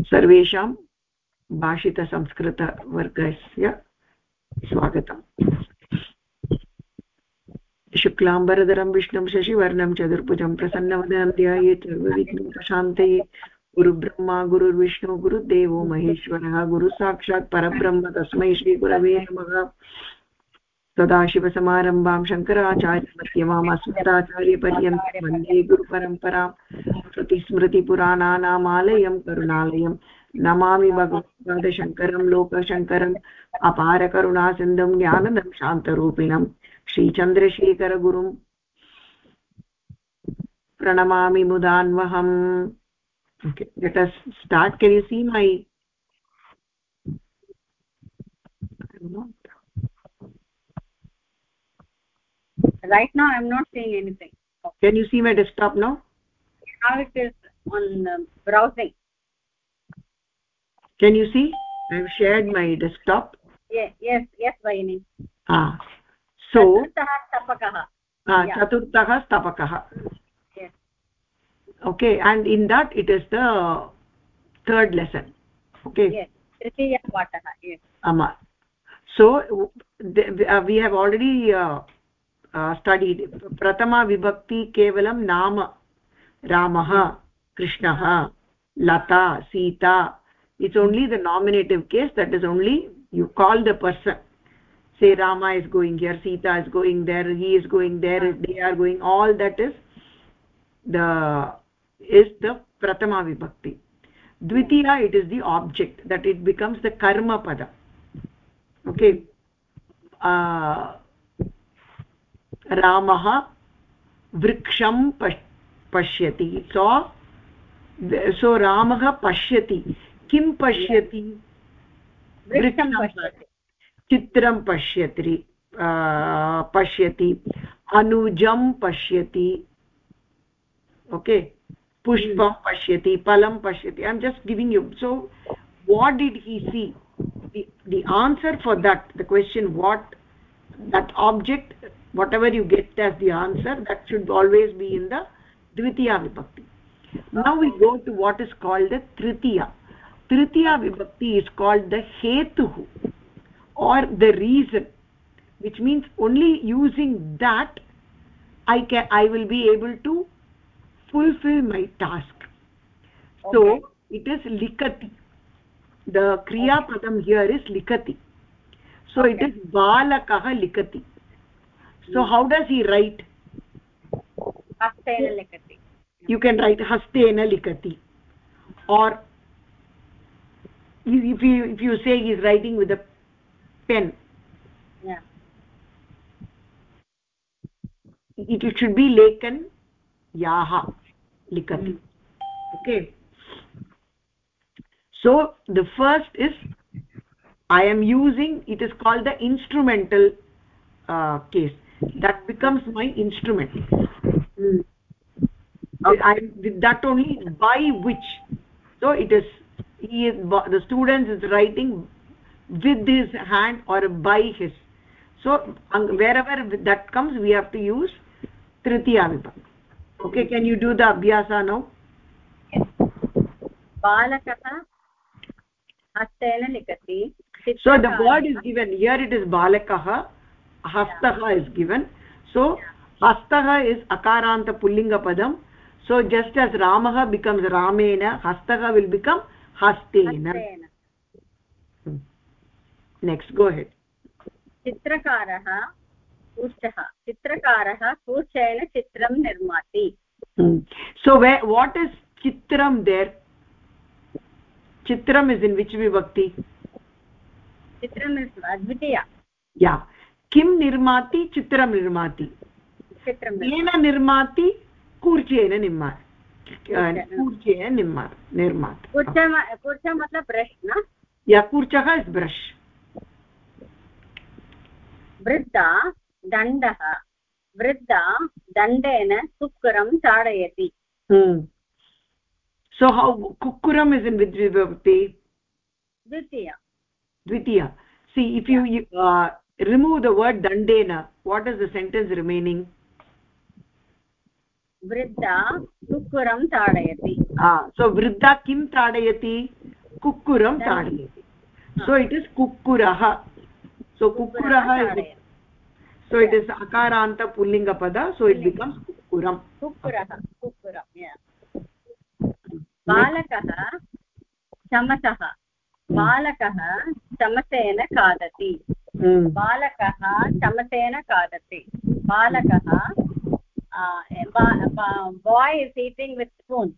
सर्वेषां भाषितसंस्कृतवर्गस्य स्वागतम्। शुक्लाम्बरधरं, विष्णुं, शशिवर्णं, चतुर्भुजं, प्रसन्नवदनं ध्यायेत् सर्वविघ्नं प्रशान्तये गुरुब्रह्मा, गुरुर्विष्णु, गुरुदेवो महेश्वरः, गुरुसाक्षात् परब्रह्म, तस्मै श्रीगुरवे नमः। सदाशिवसमारम्भां शङ्कराचार्यमध्यमाम् अस्मदाचार्यपर्यन्तं वंदे गुरुपरम्परां, श्रुतिस्मृतिपुराणानामालयं, करुणालयं। नमामि भगवत्पादशङ्करं लोकशङ्करम् अपारकरुणासिन्धुं, ज्ञानदं, शान्तरूपिणं। श्रीचन्द्रशेखरगुरुं प्रणमामि मुदान्वहम्। Okay, let us you see my right now i'm not seeing anything. Can you see my desktop now? Now it is on uh, browsing. Can you see? I've shared my desktop. Yes yes yes vayini ah. So stapakah ah chaturtah stapakah yes. Okay and in that it is the third lesson. Okay. Yes. Tritiya patah yes. Ama. So uh, we have already uh, study प्रथमा विभक्ति केवलं नाम रामः कृष्णः Lata Sita. It's only the nominative case that is only you call the person say Rama is going here Sita is going there he is going there they are going all that is the is the प्रथमा विभक्ति द्वितीया it is the object that it becomes the कर्मपद okay रामः वृक्षं पश्यति। सो सो रामः पश्यति। किं पश्यति? वृक्षं चित्रं पश्यति पश्यति। अनुजं पश्यति। ओके पुष्पं पश्यति फलं पश्यति। I am just giving you so what did he see the answer for that the question what that object whatever you get as the answer that should always be in the dvitiya vibhakti. Now we go to what is called the tritiya. Tritiya vibhakti is called the hetu or the reason which means only using that i can i will be able to fulfill my task. Okay. so it is likati. The kriya padam here is likati. So okay. it is balakah likati so how does he write? Hastena likati you can write hastena likati or if you if you say he is writing with a pen. Yeah. It, it should be lekan yaha likati mm. okay. So the first is i am using it is called the instrumental uh, case that becomes my instrument. Mm. okay. I, with that only by which? So it is he is the student is writing with his hand or by his. So wherever that comes we have to use tritiya vibhakti. Okay can you do the abhyasa now? balakah hastena likati so the word is given. Here it is balakah hastah is given so hastah is akaranta pullinga padam so just as ramah becomes ramena hastah will become hastena next go ahead चित्रकारः कूर्चः चित्रकारः कूर्चेन चित्रं निर्माति so where what is chitram there chitram is in which vibhakti chitram is advitiya yeah किं निर्माति चित्रं निर्माति? येन निर्माति कूर्चेन निर्मा कूर्चेन निर्मा निर्माति कूर्च मतलब ब्रश् न? या कूर्चः इस् ब्रश्। वृद्धा दण्डः। वृद्धा दण्डेन कुक्कुरं ताडयति so how kukkuram is in which vibhakti dvitiya dvitiya see if you uh, remove the word dandena what is the sentence remaining वृद्धा कुक्कुरं ताडयति so वृद्धा किं ताडयति kukkuram tadayati so it is kukkurah so kukkurah is so it is akaranta pullinga pada so it becomes kukkuram kukkurah kukkuram yeah बालकः चमसः बालकः चमसेन खादति बालकः चमसेन खादति बालकः boy is eating with spoon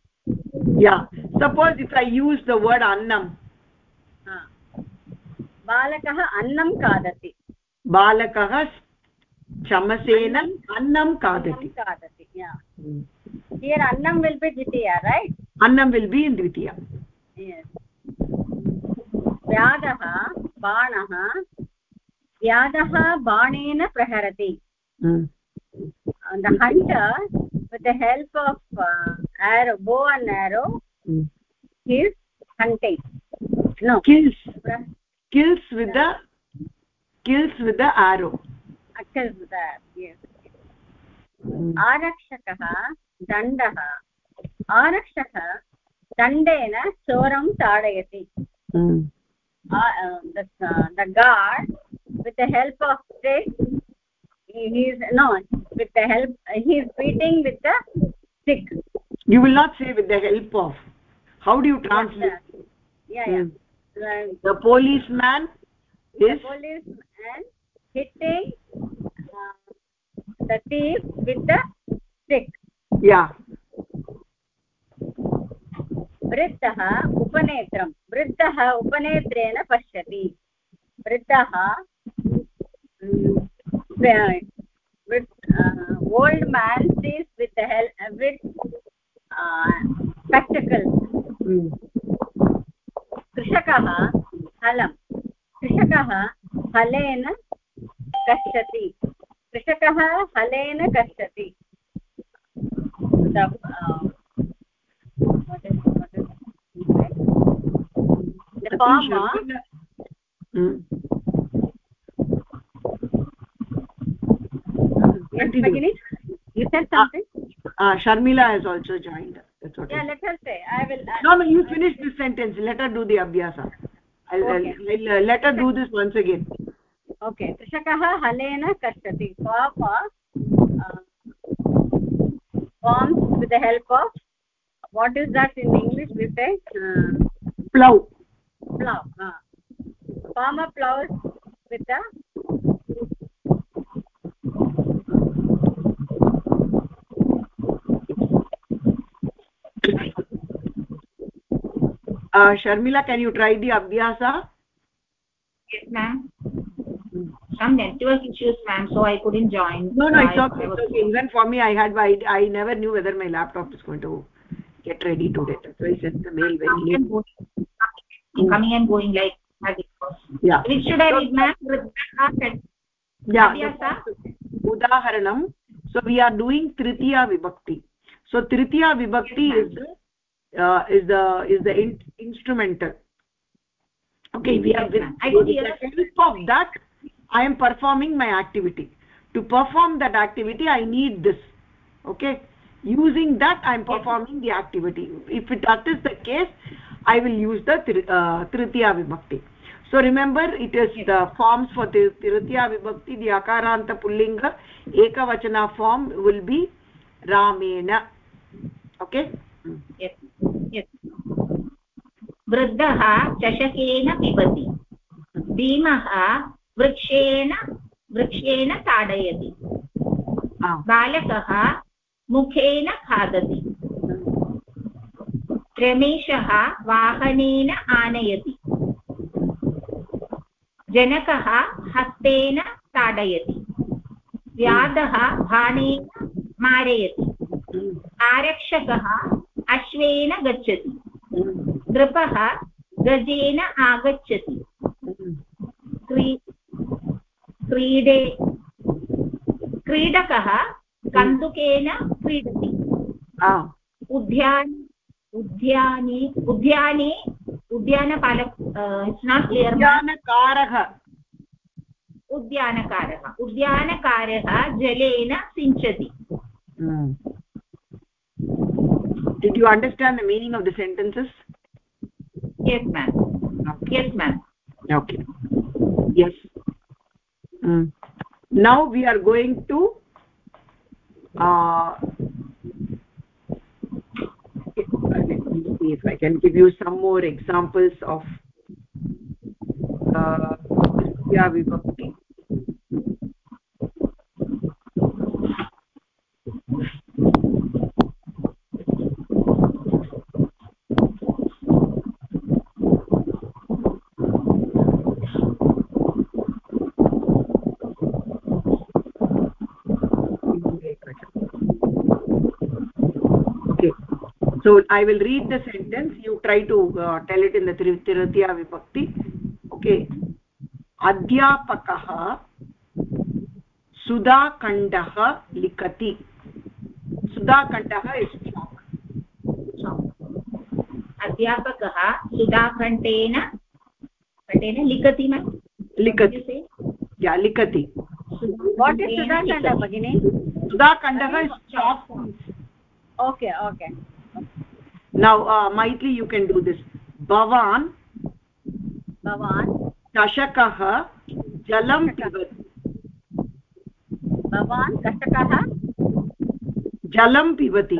yeah suppose if i use the word annam बालकः अन्नं खादति बालकः चमसेन अन्नं खादति खादति here annam will be dvitiya right annam will be in dvitiya yes व्याधः बाणः व्याधः बाणेन प्रहरति the hunter with the help of uh, arrow bow and arrow mm. he is hunting no kills kills with the kills with the arrow kills with the arrow yes आरक्षकः दण्डः आरक्षकः दण्डेन चोरं ताडयति the guard with the help of stick he is no with the help he is beating with the stick you will not say with the help of how do you translate yeah yeah, hmm. the policeman is the policeman hitting uh, the thief with the stick yeah वृद्धः उपनेत्रं वृद्धः उपनेत्रेण पश्यति वृद्धः old man sees with the help uh, with uh, spectacles कृषकः हलं कृषकः हलेन कष्टति कृषकः हलेन कष्टति sharmila has also joined. That's what yeah let her say. I will I no no you finish this sentence. Let her do the abhyasa. Okay. I'll, I'll, let her do this once again. Okay. Trishakah halena kashtati pa pa uh, forms with the help of what is that in english we say uh, plow plow uh. farmer plows with the uh, sharmila can you try the abhyasa yes ma'am some network issues ma'am so i couldn't join no no it's okay, it's okay even for me i had I, I never knew whether my laptop is going to get ready today why i sent the mail very late mm. coming and going like magic yeah which should i read ma'am yeah udaharanam so we are doing tritiya vibhakti so tritiya vibhakti yes, is the uh, is the is the instrumental. Okay we are with, I with the help of that. I am performing my activity. To perform that activity i need this. Okay? Using that i am performing the activity. If it, that is the case i will use the uh, tritiya vibhakti. So remember it is the forms for the tritiya vibhakti the akaranta pullinga ekavachana form will be ramena. Okay? Yes. Yes वृद्धः चषकेन पिबति। भीमः वृक्षेण वृक्षेण ताडयति। बालकः मुखेन खादति। रमेशः वाहनेन आनयति। जनकः हस्तेन ताडयति। व्याधः बाणेन मारयति। आरक्षकः अश्वेन गच्छति। नृपः गजेन आगच्छति। क्रीडे क्रीडकः कन्दुकेन क्रीडति। उद्यान उद्याने उद्याने उद्यानपाल इट्स् नाट् क्लियर् उद्यानकारः। उद्यानकारः। उद्यानकारः जलेन सिञ्चति। Did you understand the meaning of the sentences? Yes ma'am. Yes ma'am. Okay. Yes. Mm. now we are going to uh, let me see if i can give you some more examples of uh, yeah vibhakti so i will read the sentence you try to uh, tell it in the tritiya vibhakti okay adhyapakah सुधाखण्डः लिखति सुधाखण्डः अध्यापकः सुधाखण्डेन खण्डेन लिखति लिखति या लिखति what is सुधाखण्ड भगिनि सुधाखण्डः is chalk okay okay now uh, maitri you can do this. Bhavan. भवान् चषकः जलं पिबति भवान् कषकः जलं पिबति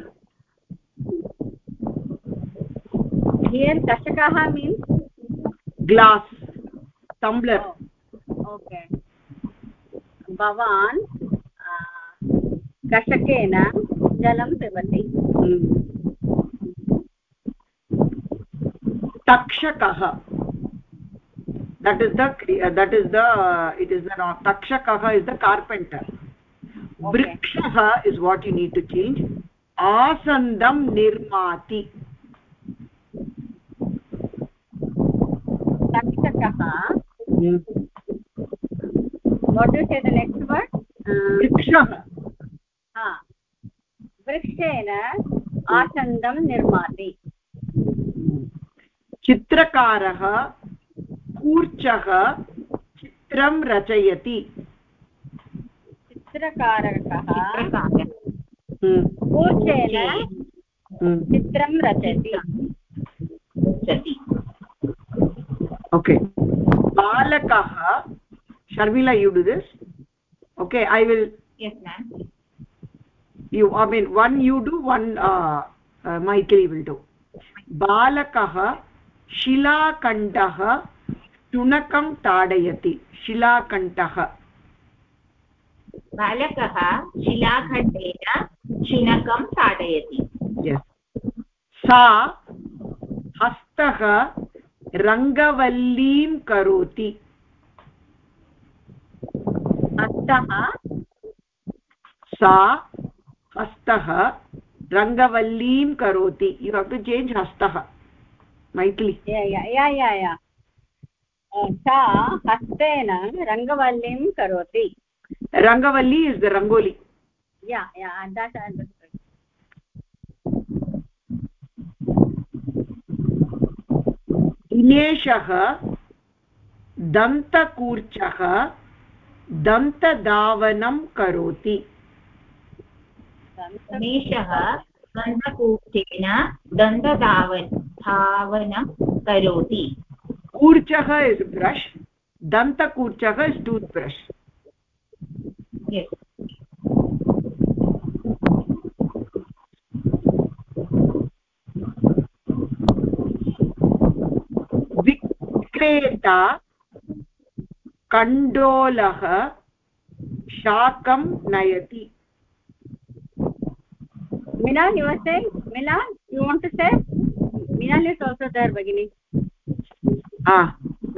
हियर् कषकः मीन्स् ग्लास् टम्ब्लर् ओके भवान् कषकेन जलं पिबति तक्षकः। That is that is the it is the तक्षकः is the carpenter वृक्षः is what you need to change आसन्दं निर्माति तक्षकः वृक्षः वृक्षेण आसन्दं निर्माति चित्रकारः कूर्चः चित्रं रचयति। चित्रकारकः हम्म। कूर्चेन हम्म। चित्रं रचयति। ओके बालकः Sharmila you do this okay I will you I mean one you do one Maithili will do बालकः शिलाखण्डः शुनकं ताडयति। शिलाखण्डः बालकः शिलाखण्डेन शुनकं ताडयति। सा हस्तः रङ्गवल्लीं करोति। हस्तः? सा हस्तः रङ्गवल्लीं करोति। यु हव् टु चेञ्ज् हस्तः मैथिली सा हस्तेन रङ्गवल्लीं करोति रङ्गवल्ली इस् द रङ्गोलि या या दिनेशः दन्तकूर्चः दन्तधावनं करोति दन्तकूर्चेन दन्तधावन धावनं करोति। कूर्चः इस् ब्रश् दन्तकूर्चः इस् टूत् ब्रश् विक्रेता कण्डोलः शाकं नयति। Milan you are saying? Milan you want to say? Milan is also there bagini ah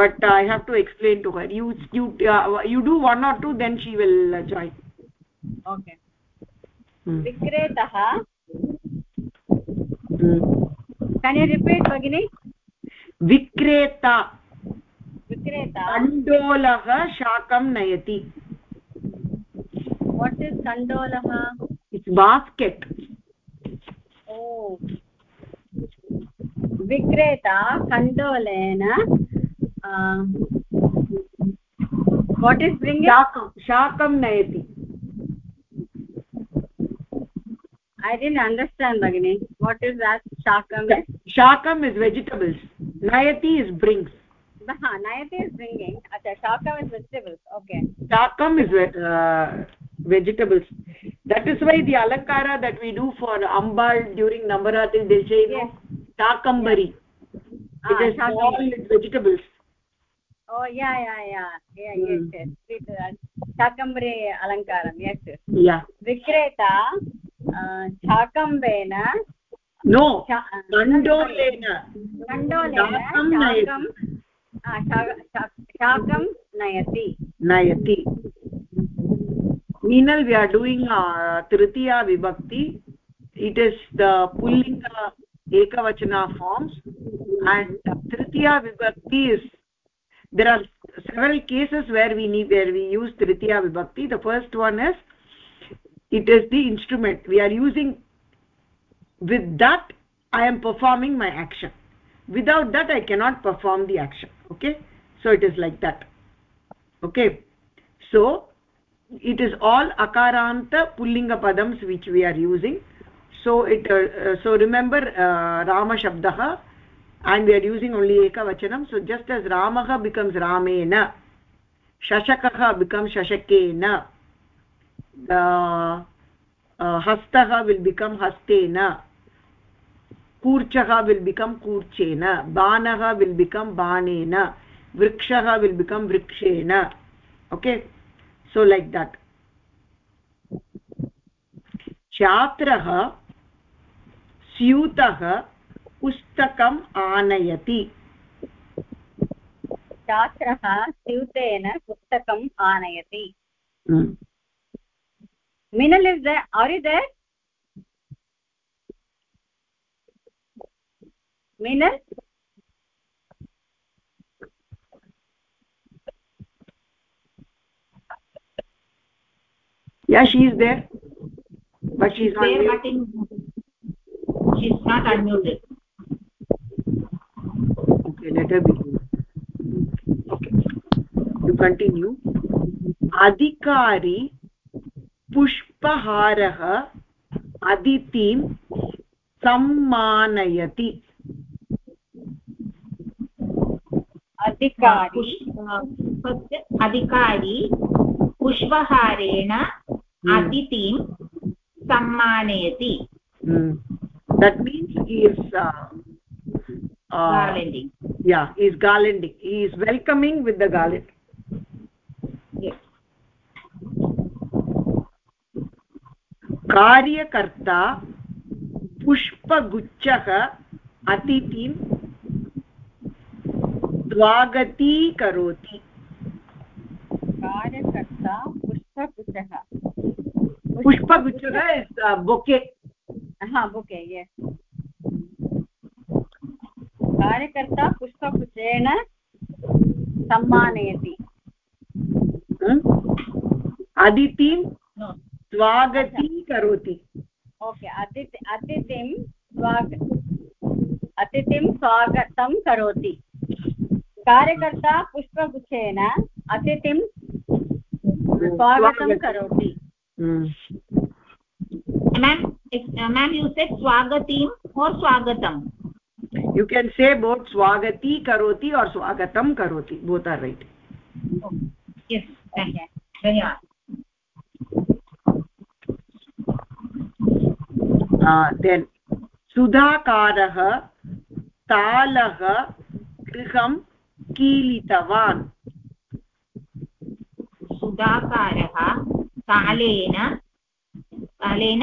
but uh, i have to explain to her you you uh, you do one or two then she will uh, join okay hmm. vikretah hmm. can you repeat bagini vikreta विक्रेता कण्डोलः शाकं नयति what is कण्डोलः it's basket विक्रेता कण्डोलेन what is bring शाकं नयति। I didn't understand भगिनि वाट् इस् दाट् शाकं शाकम् इस् वेजिटेबल्स् नयति इस् ब्रिङ्ग्स् नयति इस् ब्रिङ्गिङ्ग् अच्छा शाकम् is vegetables okay शाकम् is vegetables. That is why the alankara that we do for ambal during navaratri they say yes. Shakambari yeah. it is ah, all vegetables oh yeah yeah yeah yeah mm. yes yes shakambare alankaram yes yeah vikreta शाकम्बेन no कण्डोलेन कण्डोलेन शाकं नयति नयति Minal we are doing तृतीया vibhakti it is the pullinga ekavachana forms and tritiya vibhakti is there are several cases where we need where we use tritiya vibhakti the first one is it is the instrument. We are using with that i am performing my action. Without that i cannot perform the action. Okay? So it is like that. Okay? So it is all akaranta pullinga padams which we are using so it uh, uh, so remember uh, rama shabdah and we are using only ekavachanam so just as ramah becomes ramena shashakah becomes shashakena uh, uh, hastah will become hastena kurchah will become kurchena banah will become banena vrikshah will become vrikshena okay so like that छात्रः स्यूतः पुस्तकम् आनयति। छात्रः स्यूतेन पुस्तकम् आनयति। Minal is there is Minal Yeah, she is there, but she is not there. She is not unmuted okay let her be okay you continue adhikari पुष्पहारः अदितिं सम्मानयति अधिकारी अधिकारी पुष्पहारेण hmm. अतिथिं सम्मानयति that means he is uh, uh, garlanding yeah he is garlanding he is welcoming with the garland कार्यकर्ता पुष्पगुच्छः अतिथिं स्वागतीकरोति कार्यकर्ता पुष्पगुच्छः पुष्पगुच्छः बोके हा बोके ये कार्यकर्ता पुष्पगुच्छेन सम्मानयति। अदितिं स्वागती करोति। ओके अतिथि अतिथिं स्वाग अतिथिं स्वागतं करोति। कार्यकर्ता पुष्पगुच्छेन अतिथिं स्वागतं करोति। Ma'am you said swagatim or swagatam you can say both swagati karoti or swagatam karoti both are right oh, yes thank you धन्यवाद देन् सुधाकारः तालः गृहं कीलितवान् सुधाकारः तालेन तालेन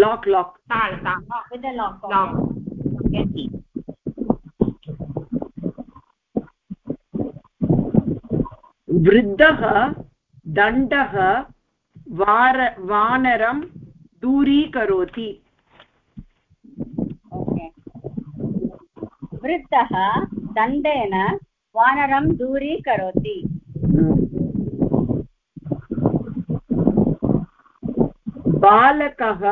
lock lock tal tal with the lock lock okay key वृद्धः दण्डः वार वानरं दूरीकरोति वृद्धः दण्डेन वानरं दूरीकरोति बालकः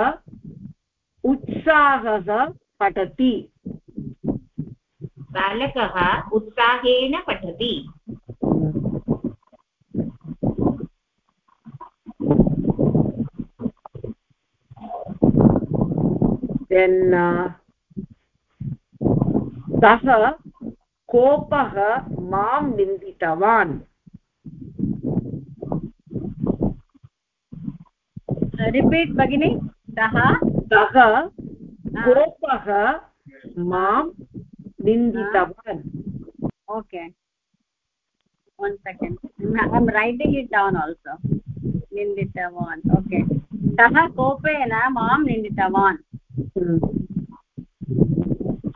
उत्साहः पठति। बालकः उत्साहेन पठति। Then सः कोपः माँ निन्दितवान्। रिपीट् भगिनि। सः सः कोपः माँ निन्दितवान्। Okay one second. I'm writing it down also. ninditavan okay. सः कोपेन माँ निन्दितवान्।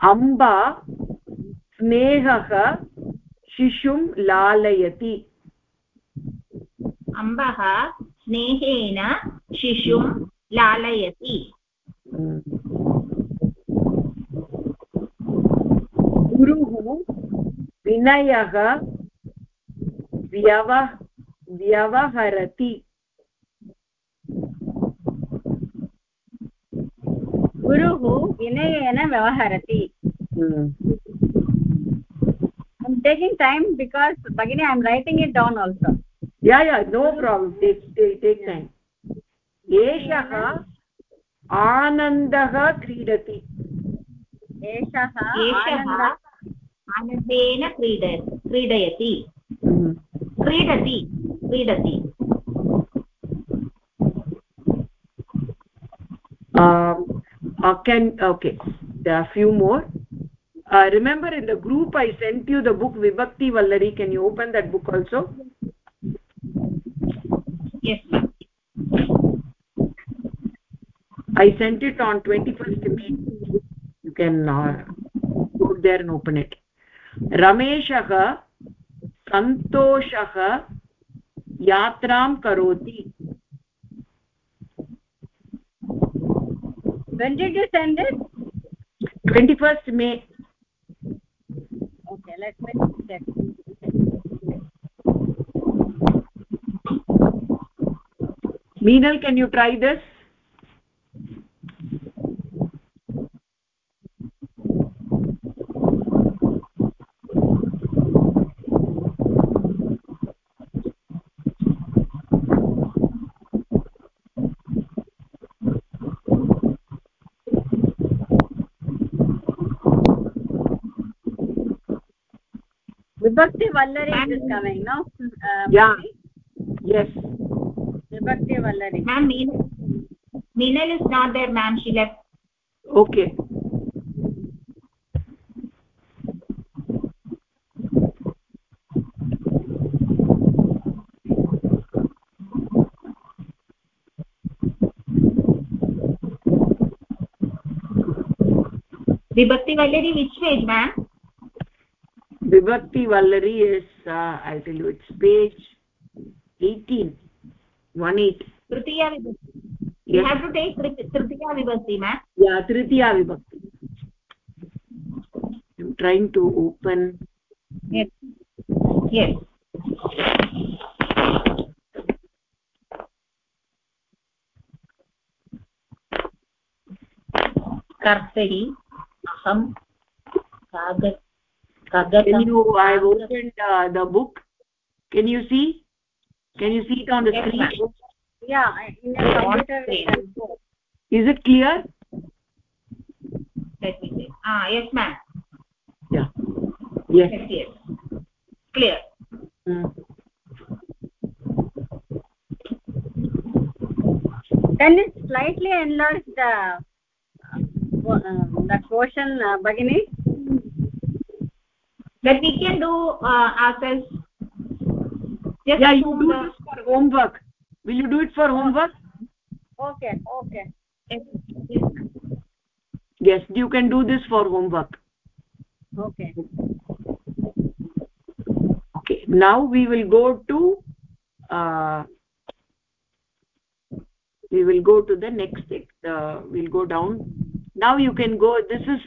अम्बा स्नेहः शिशुं लालयति। अम्बः स्नेहेन शिशुं लालयति। गुरुः विनयः व्यव व्यवहरति गुरुः विनयेन व्यवहरति i'm taking time because bagini i'm writing it down also yeah yeah no problem take take, take time एषः आनन्दः क्रीडति। आनन्देन क्रीड क्रीडयति। क्रीडति। क्रीडति। Can okay few more remember in the group I sent you the book विभक्ति Vallari can you open that book also yes i sent it on 21st may you can uh, go there and open it रमेशः सन्तोषः यात्रां करोति when did you send it 21st may okay let me check meenal can you try this vibhakti vallari is coming no uh, yeah yes vibhakti vallari ma'am meenal meenal is not there ma'am she left okay vibhakti vallari which page ma'am vibhakti vallari is uh, i'll tell you it's page 18 1 8 tritiya vibhakti you yes. have to take tritiya vibhakti ma'am yeah tritiya vibhakti i'm trying to open yes yes कर्तरि अहं कागद can you i've opened uh, the book. Can you see? Can you see it on the Yes, screen? yeah in your computer screen. you can go. is it clear? Let me see. Ah yes ma'am. Yeah. Yes. Yes yes. Clear. Mm. can you slightly enlarge the uh, the question uh, bagini that we can do uh, ourselves. Just yeah you assume do the, this for homework. Will you do it for homework? Okay okay. Yes, yes, yes you can do this for homework. Okay. Okay now we will go to uh, we will go to the next uh, we'll go down. Now you can go this is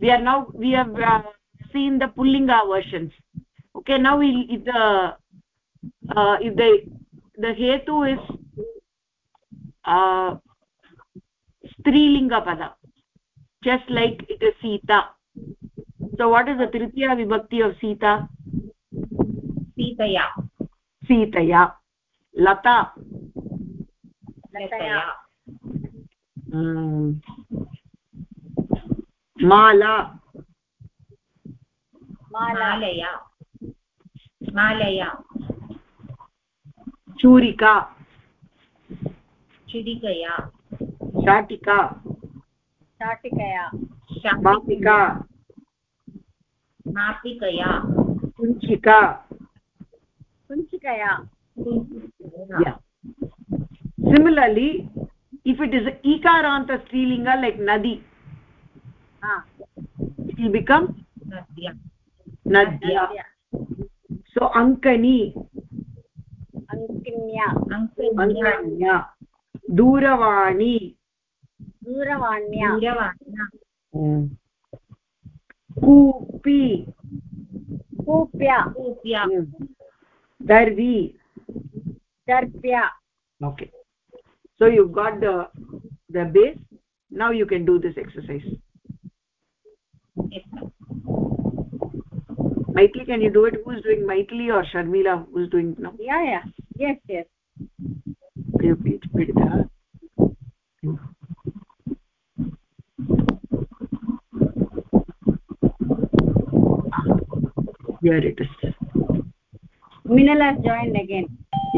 we are now we have uh, in the pullinga versions okay now we, if the uh, if the the hetu is uh strilinga pada. Just like it is sita. So what is the tritiya vibhakti of sita? Sitaya. Sitaya. Lata. Lataya hmm. mala. मालया मालया चूरिका चिडिकया शाटिका शाटिकया मापिका मापिकया कुञ्चिका कुञ्चिकया yeah similarly if it is ikaranta strilinga like nadi हा it will become नद्या nadya so ankani अङ्किन्या ankanya दूरवाणी दूरवाण्या कूपी कूप्या कूप्या दर्वी दर्प्या okay so you've got the the base now you can do this exercise Yes, ma'am. Maitli can you do it who's doing maitli or sharmila who's doing now yeah yeah yes yes please read that here it is minal has joined again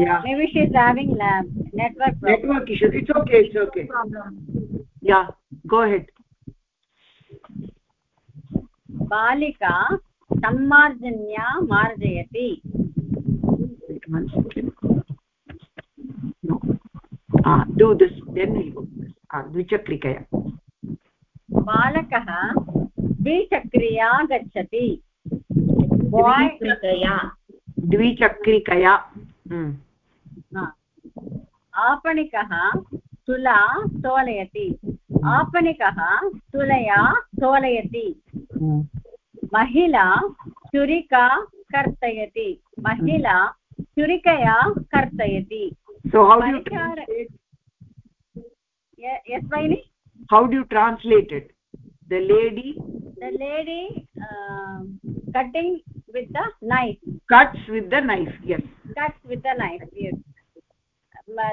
yeah maybe she's having lab network problem network issue it's okay it's okay problem yeah go ahead बालिका सम्मार्जन्या मार्जयति। द्विचक्रिकया। बालकः द्विचक्रिया गच्छति। द्विचक्रिकया। आपणिकः तुला तोलयति। आपणिकः तुलया तोलयति। महिला छुरिका कर्तयति। महिला छुरिकया कर्तयति। Yes भगिनि how do translated the lady the lady cutting with the knife cuts with the knife yes cuts with the knife yes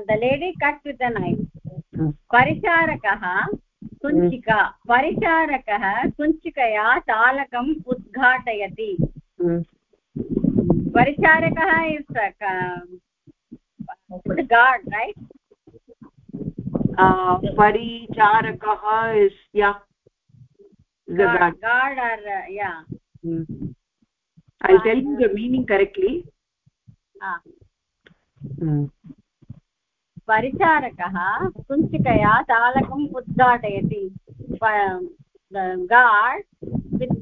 the lady cut with the knife परिचारकः कुञ्चिका परिचारकः कुञ्चिकया चालकम् उद्घाटयति। परिचारकः is guard right परिचारकः yeah I tell you the meaning correctly परिचारकः कुञ्चिकया तालकम् उद्घाटयति with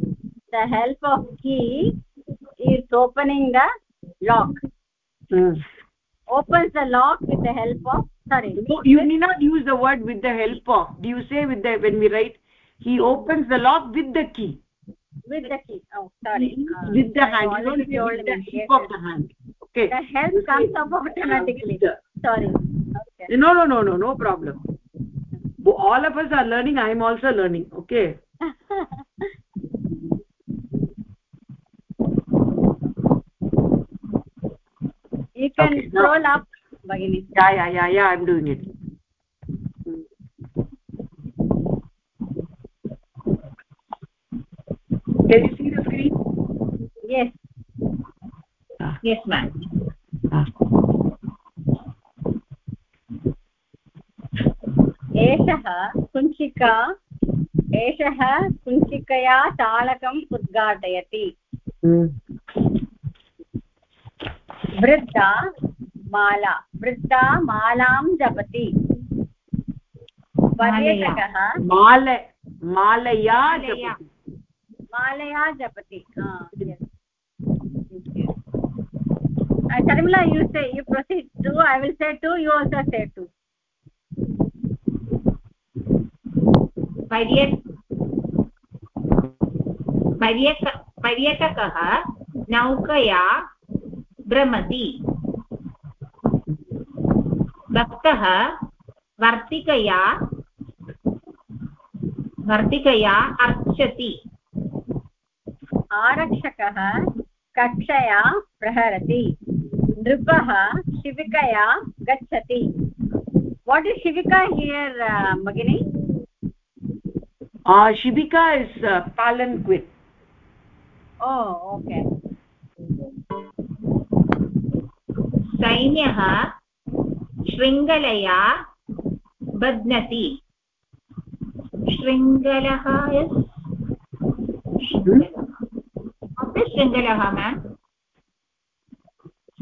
the help of key is opening the lock Hmm. opens the lock with the help of sorry no you need not use the word with the help of do you say with the when we write he opens the lock with the key with the key oh sorry uh, with the hand you don't say with the Yes, of the hand okay the help comes up automatically sorry okay. No no no no no problem. All of us are learning i am also learning okay? You can Okay, now- scroll up bagini yeah yeah yeah yeah i'm doing it. Can you see the screen? Yes. Yes ma'am. Ah. एषः कुञ्चिका एषः कुञ्चिकया तालकम् उद्घाटयति Hmm. वृद्धा माला वृद्धा मालां जपति पर्यटकः माल मालया मालया। जपति मालया जपति Ah, yes. Uh, Sharmila, you say you proceed two i will say two you also say two पर्यक पर्यटकः नौकया भ्रमति। भक्तः वर्तिकया वर्तिकया अर्चति। आरक्षकः कक्षया प्रहरति। नृपः शिबिकया गच्छति। वाट् इस् शिबिका हियर् भगिनी uh, shibika is uh, palanquin oh okay सैन्यः शृङ्खलया बध्नति शृङ्खलः शृङ्खलः ma'am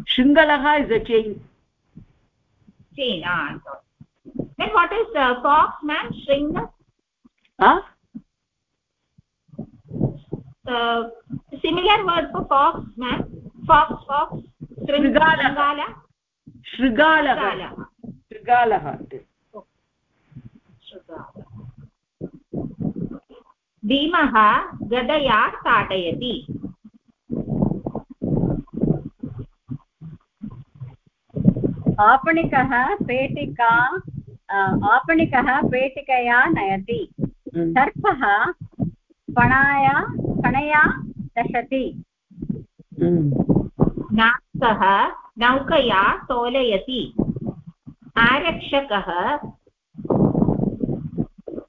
shringalaha is a chain chain ah then what is uh, fox ma'am shringa huh similar word for fox man fox fox शृङ्गाल शृगालकाल शृगालः भीमः पेटिका आपणिकः पेटिकया नयति सर्पः कणया दशति। नास्कः नौकया तोलयति। आरक्षकः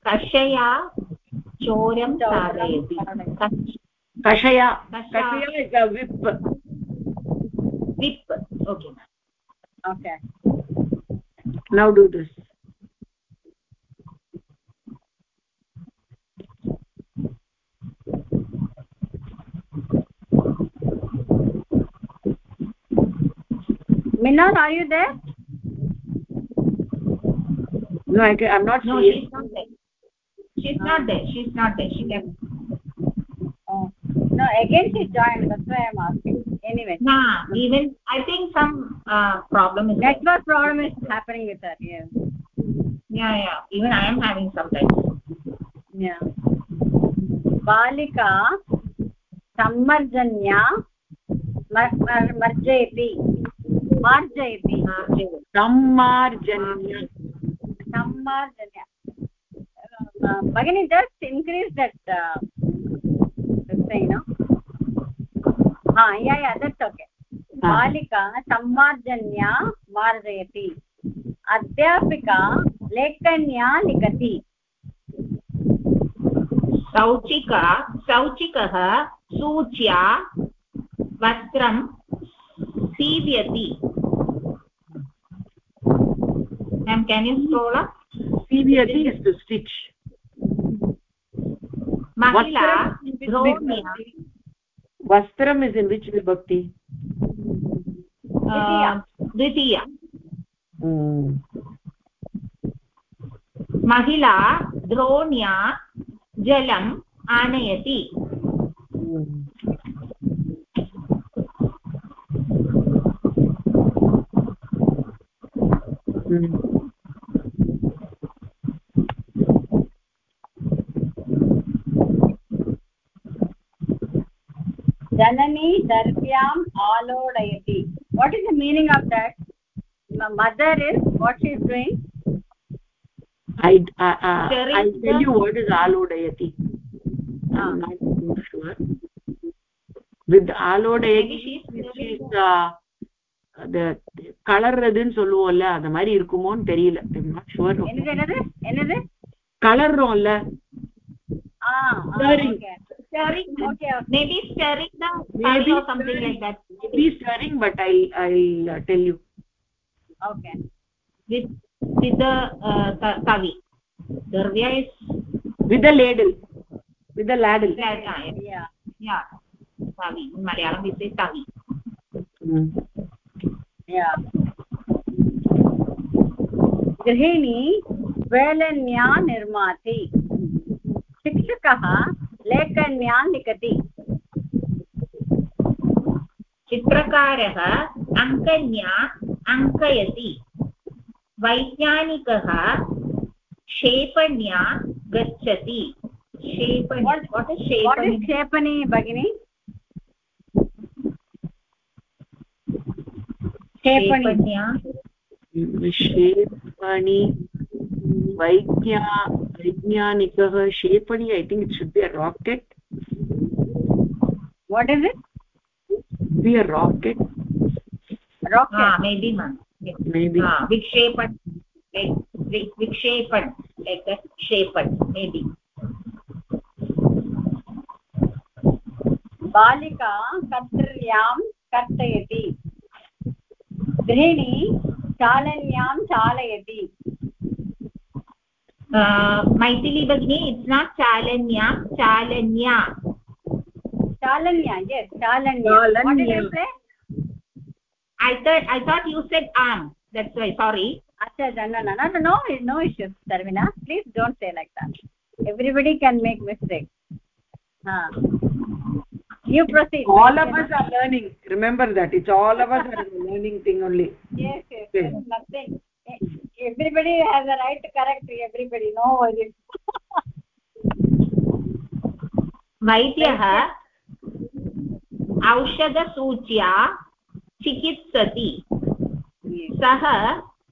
कषया चोरं चालयति। कषया। कषया whip. Whip okay okay now do this minal are you there no i can, i'm not no seeing she's not there she's not there she's not there she left oh no again she joined that's why i'm asking anyway nah even i think some uh, problem is there. network problem is happening with her yeah yeah yeah even i am having sometimes yeah बालिका सम्मर्जन्या मर्- मर्- मर्जयति मार्जयति सम्मार्जन्या। Uh, भगिनी this thing no? हा that's okay. बालिका सम्मार्जन्या मार्जयति। अध्यापिका लेखन्या लिखति। शौचिका शौचिकः सूच्या वस्त्रं सीव्यति। Ma'am can you scroll up cvyati is to stitch महिला Vastram is in which द्रोण्या vibhakti? vastram is in which vibhakti uh, Dwitiya mm. महिला द्रोण्या जलम् आनयति Mm. janani darvyam alodayati what is the meaning of that My mother is what she is doing i uh, uh, i'll tell you what is alodayati i'm not sure with alodayati she is uh, the கலர்றதுன்னு சொல்லுவோம்ல அந்த மாதிரி இருக்குமோன்னு தெரியல என்னது என்னது கலர்றோம்ல Stirring. okay maybe stirring the Maybe or something stirring. like that Maybe stirring, but I'll I'll uh, tell you. okay with with the uh, tavi darvya is With the ladle. With the ladle. yeah yeah yeah tavi in malayalam we say tavi Mm. yeah गृहिणी वेलन्या निर्माति शिक्षकः लेखन्या लिखति चित्रकारः अङ्कन्या अङ्कयति। वैज्ञानिकः क्षेपण्या गच्छति। क्षेपणी भगिनि? क्षेपण्या वैज्ञा वैज्ञानिकः I think it should be a rocket what is it बालिका कर्त्र्यां कर्तयति गृहिणी चालन्यां चालयती मैथिली भगिनी इट्स् नाट् चालन्या चालन्या चालन्या yes चालन्या what did you say i thought i thought you said am that's why sorry acha no no no no no issues sarvina please don't say like that everybody can make mistake ha you proceed all of us are learning remember that it's all of us are learning thing only yes yes there is nothing Everybody has a right to correct everybody no worries वैद्यः औषधसूच्या चिकित्सति सः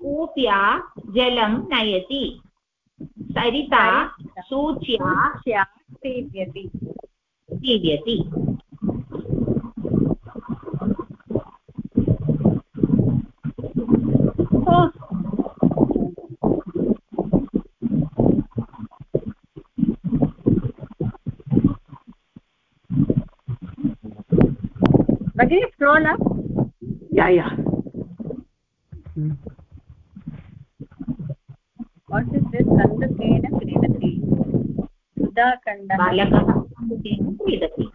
कूप्या जलं नयति सरिता सूच्या सीव्यति सीव्यति भगिनी scroll up yeah yeah what is this kandukena क्रीडति कन्दुकेन क्रीडति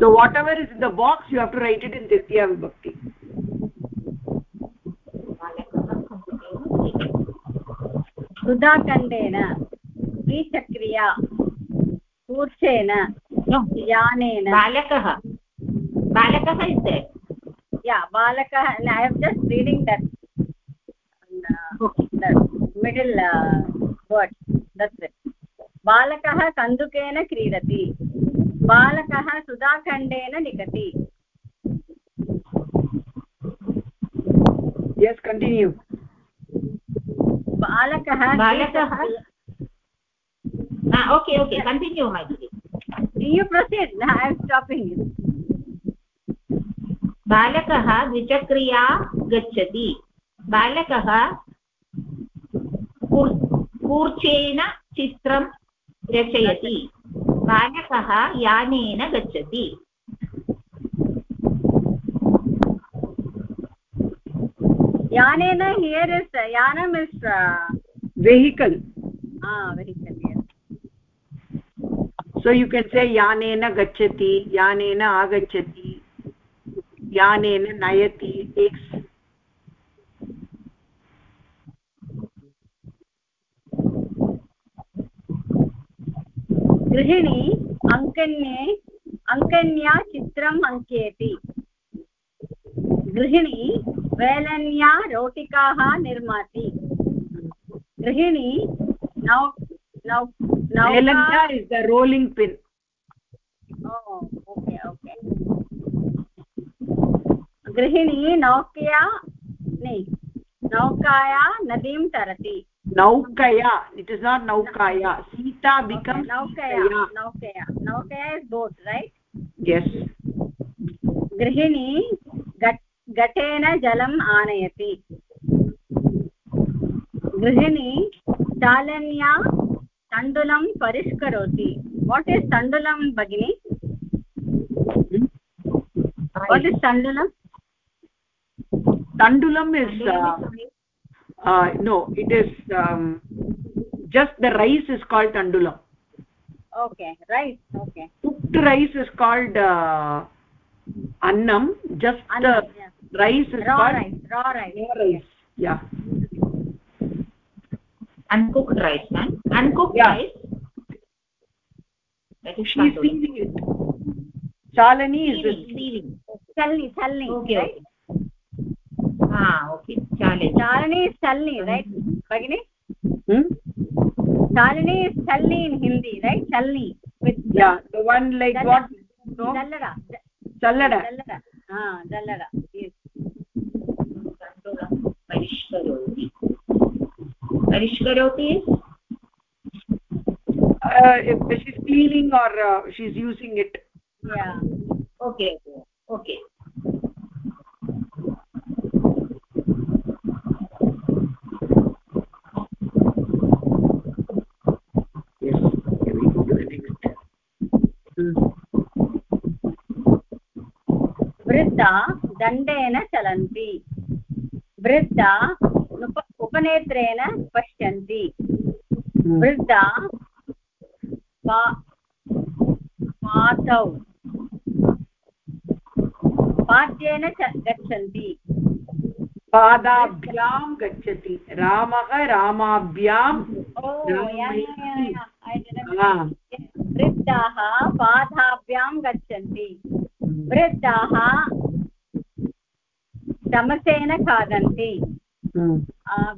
so whatever is in the box you have to write it in tritiya vibhakti सुधाखण्डेन द्विचक्रिया कूर्चेन यानेन बालकः बालकः इस् या बालकः I am just reading that middle word that's it बालकः कन्दुकेन क्रीडति। बालकः सुधाखण्डेन लिखति yes continue. बालकः बालकः? Okay okay continue Maithili you proceed. I am stopping you. बालकः द्विचक्रिया गच्छति। बालकः कूर्चेन चित्रं रचयति। बालकः यानेन गच्छति। यानेन हियर् इस् यानम् is vehicle so you can say यानेन गच्छति यानेन आगच्छति. ज्ञानेन नयति एक गृहिणी अङ्कन्ये अङ्कन्या चित्रम् अङ्केति। गृहिणी वेलन्या रोटिकाः निर्माति। गृहिणी no no no rolling pin okay okay गृहिणी नौकया नहीं नौकाया नदीं तरति। naukaya it is not naukaya sita becomes नौकया Naukaya. नौकया नौकया इस् बोट् रैट् yes. गृहिणी घटेन जलम् आनयति। गृहिणी चालन्या तण्डुलं परिष्करोति। वाट् इस् तण्डुलं भगिनि? वाट् इस् तण्डुलं? Tandulam is uh, uh, no it is um, just the rice is called tandulam okay rice okay. Cooked rice is called uh, annam. Just the yeah. rice is raw called rice raw rice raw rice yeah. uncooked rice man uncooked Yeah. rice. That is she is tandoori. feeding it. Chalani is Sieving, sieving. chalni chalni okay right हा okay चाले चारणे is चल्नि right भगिनि चारणे is chalni in Hindi right chalni one like what जल्लड जल्लड जल्लड परिष्करोति परिष्करोति uh, if she's cleaning or uh, she's using it. Yeah. Okay okay. वृद्धा दण्डेन चलन्ति वृद्धा उप उपनेत्रेण पश्यन्ति Hmm. वृद्धा पा- पातौ पाद्येन च गच्छन्ति पादाभ्यां गच्छति रामः रामाभ्यां वृद्धाः पादाभ्यां गच्छन्ति वृद्धाः चमसेन खादन्ति Hmm.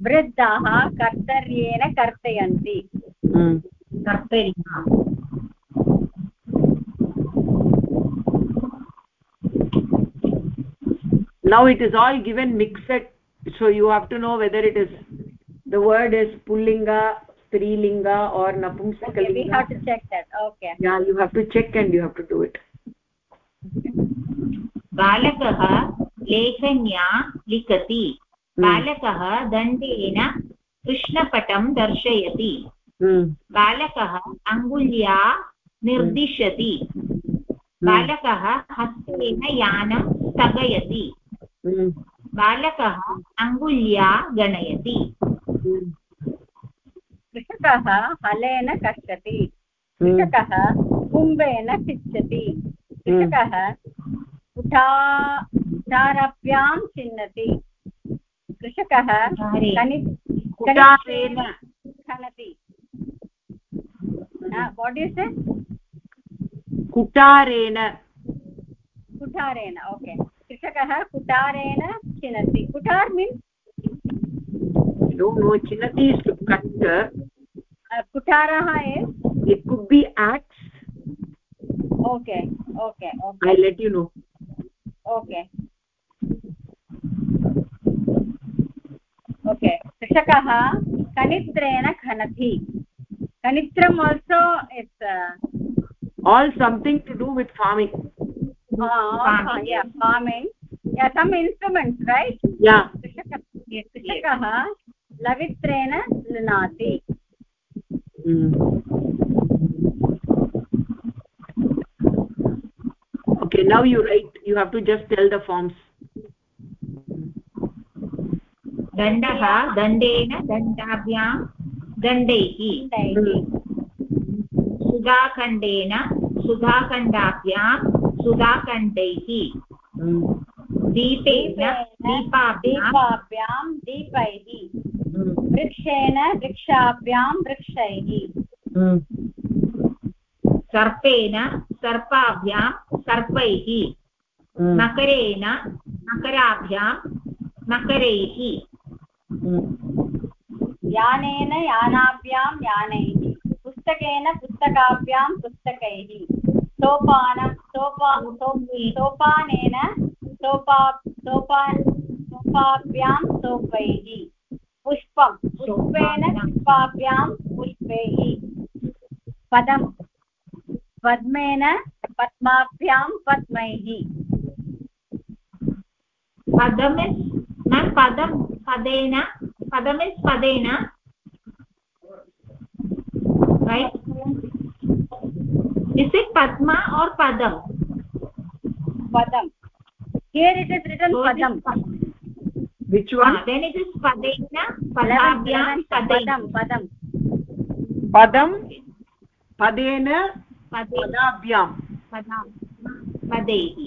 वृद्धाः कर्तर्येण कर्तयन्ति Hmm. now it is all given mixed so you have to know whether it is the word is pullinga strilinga or napumsakalinga okay we have to check that okay yeah you have to check and you have to do it बालकः लेखन्या लिखति बालकः दण्डेन कृष्णपटं दर्शयति hmm. बालकः अङ्गुल्या निर्दिशति बालकः हस्तेन यानं स्थगयति Hmm. बालकः अङ्गुल्या गणयति कृषकः हलेन Hmm. कृषकः कुम्भेन सिच्छति। कृषकः कुठा कुठारभ्यां चिन्नति कृषकः कुटारेण खनति वाट् इस् कुटारेण ओके कृषकः कुठारेण चिनति कुठार् means? No chinati is it could be axe okay okay okay i'll let you know okay okay कृषकः कनित्रेण खनति कनित्रम् also it's all something to do with farming Farming. Farming some instruments right yeah कृषक कृषकः लवित्रेण लुनाति Hmm. Okay now you write you have to just tell the forms. दण्डः दण्डेन दण्डाभ्यां दण्डैः सुधाखण्डेन सुधाखण्डाभ्यां सुधाखण्डैः. दीपेन दीपाभ्यां दीपैः. वृक्षेण वृक्षाभ्यां वृक्षैः. सर्पेण सर्पाभ्यां सर्पैः. नकरेण नकराभ्यां नकरैः. यानेन यानाभ्यां यानैः पुस्तकेन पुस्तकाभ्यां पुस्तकैः सोपानं सोपा सोपानेन सोपा सोपा सोपाभ्यां सोपैः पुष्पं पुष्पेण पुष्पाभ्यां. पुष्पैः। पदं पद्मेन पद्माभ्यां पद्मैः। पदम् इस् पदं पदेन पदम् इस् पदेन। Right? Is it padma or padam written So it is पदं pa- which one Ah, then it is padena padabhyam padai पदं padam padena padabhyam pada padaiः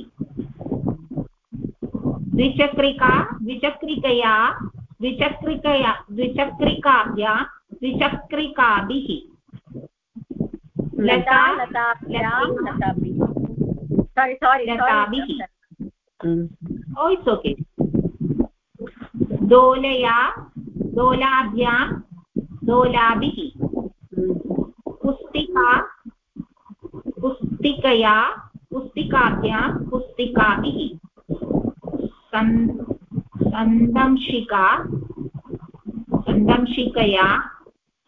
द्विचक्रिका द्विचक्रिकया द्विचक्रिकया द्विचक्रिकाभ्या द्विचक्रिकाभिः लता लता लताभ्यां लताभिः सारि सारि लताभिः Hmm. oh it's okay दोलया, दोलाभ्यां, दोलाभिः. पुस्तिका, पुस्तिकया, पुस्तिकाभ्यां, पुस्तिकाभिः। सन्, सन्दंशिका, सन्दंशिकया,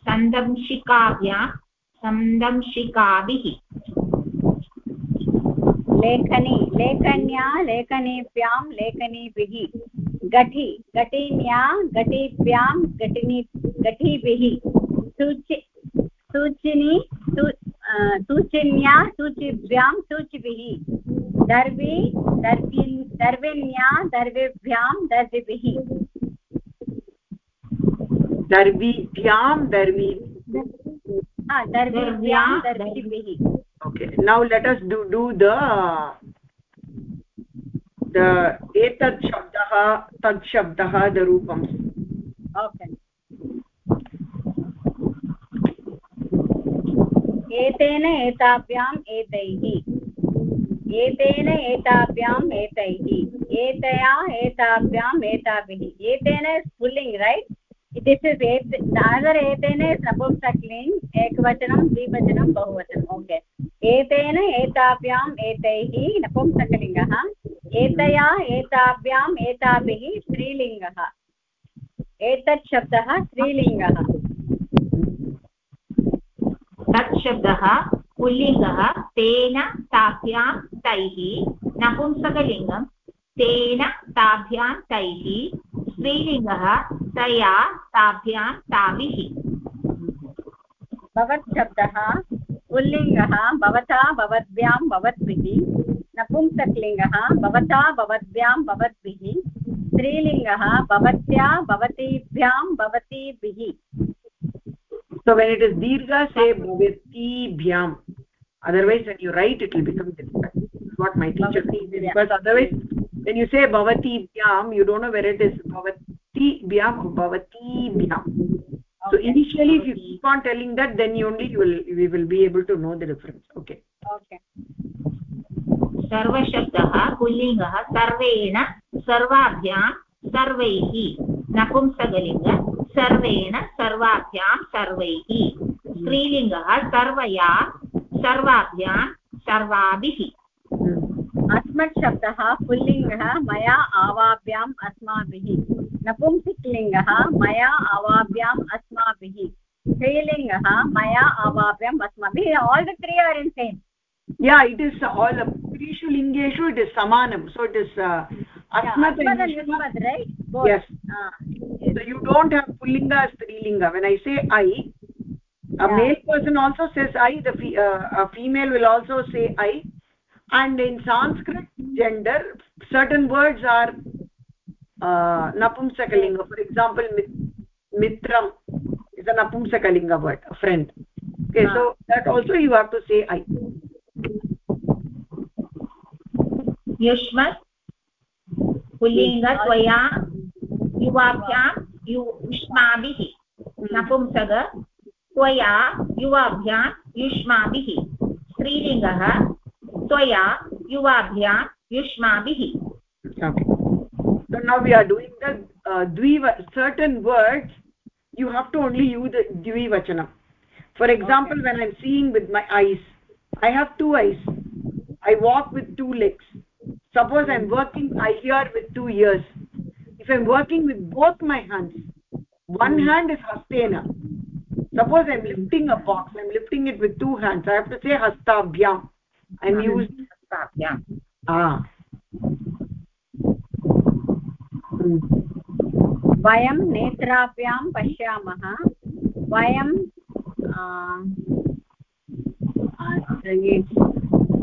सन्दंशिकाभ्यां, सन्दंशिकाभिः। लेखनी, लेखन्या, लेखनीभ्यां, लेखनीभिः। घटी घटिन्या घटीभ्यां घटिनी घटीभिः सूचि सूचिनी सूचिन्या सूचिभ्यां सूचिभिः। दर्वी दर्विन् दर्विन्या दर्विभ्यां दर्विभिः। दर्वीभ्यां दर्वी दर्व्यां दर्विभिः। Okay now let us do do the etat shabdah tad shabdah the rupam okay. एतेन एताभ्याम् एतैः. एतेन एताभ्याम् एतैः. एतया एताभ्याम् एताभिः. एतेन पुल्लिङ्ग् रैट् दिस् इस् एत् एतेन नपुंसक्लिङ्ग् एकवचनं, द्विवचनं बहुवचनम् ओके एतेन एताभ्याम् एतैः, नपुंसकलिङ्गः. एतया एताभ्याम् एताभिः स्त्रीलिङ्गः। एतत् शब्दः स्त्रीलिङ्गः। तत् शब्दः पुल्लिङ्गः। तेन ताभ्यां तैः। नपुंसकलिङ्गं। तेन ताभ्यां तैः। स्त्रीलिङ्गः तया ताभ्यां ताभिः। भवत् शब्दः पुल्लिङ्गः। भवता भवद्भ्यां भवद्भिः। नपुंसकलिङ्गः भवता भवद्भ्यां भवद्भिः स्त्रीलिङ्गः भवत्या भवतीभ्यां भवतीभिः so when it is dirgha say bhavati bhyam otherwise when you write it will become difficult what my teacher said because otherwise when you say bhavati bhyam you don't know where it is bhavati bhyam or bhavati bhyam so initially if you keep on telling that then you only you will we will be able to know the difference okay okay सर्वशब्दः, पुल्लिङ्गः, सर्वेण, सर्वाभ्यां सर्वैः, नपुंसकलिङ्ग, सर्वेण, सर्वाभ्यां सर्वैः, स्त्रीलिङ्गः, सर्वया, सर्वाभ्यां सर्वाभिः। अस्मत् शब्दः, पुल्लिङ्गः, मया, आवाभ्याम्, अस्माभिः। नपुंसकलिङ्गः, मया, आवाभ्याम्, अस्माभिः। स्त्रीलिङ्गः, मया, आवाभ्याम्, अस्माभिः। All the three are in same yeah it is all trishu lingeshu it is samanam. So it is uh, asmat yeah, and right? Both. yes. Uh, so you don't have pullinga strilinga when i say i a Yeah. male person also says i the fe uh, a female will also say i. And in sanskrit gender certain words are uh, napumsakalinga for example mit mitram is a napumsakalinga word a friend. Okay Ah. so that also you have to say i युष्मत् पुल्लिङ्ग त्वया युवाभ्यां यु युष्माभिः नपुंसक त्वया युवाभ्यां युष्माभिः स्त्रीलिङ्गः त्वया युवाभ्यां युष्माभिः okay so now we are doing the uh, dviva certain words you have to only use the dvivachanam for example Okay. when i'm seeing with my eyes i have two eyes i walk with two legs suppose i'm working i hear with two ears if i'm working with both my hands one hand is hastena suppose i'm lifting a box i'm lifting it with two hands i have to say hastabhyam i'm Mhm. using हस्ताभ्यां ah Hmm. वयं नेत्राभ्यां पश्यामः वयं आ,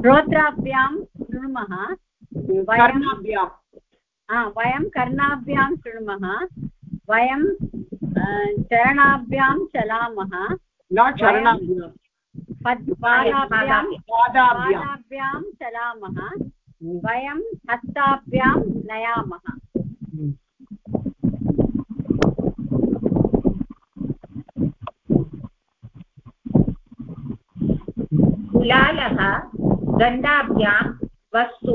श्रोत्राभ्यां शृणुमः आ, वयं कर्णाभ्यां शृणुमः वयं चरणाभ्यां चलामः। पादाभ्यां चलामः। वयं हस्ताभ्यां नयामः। कुलालः दण्डाभ्यां वस्तु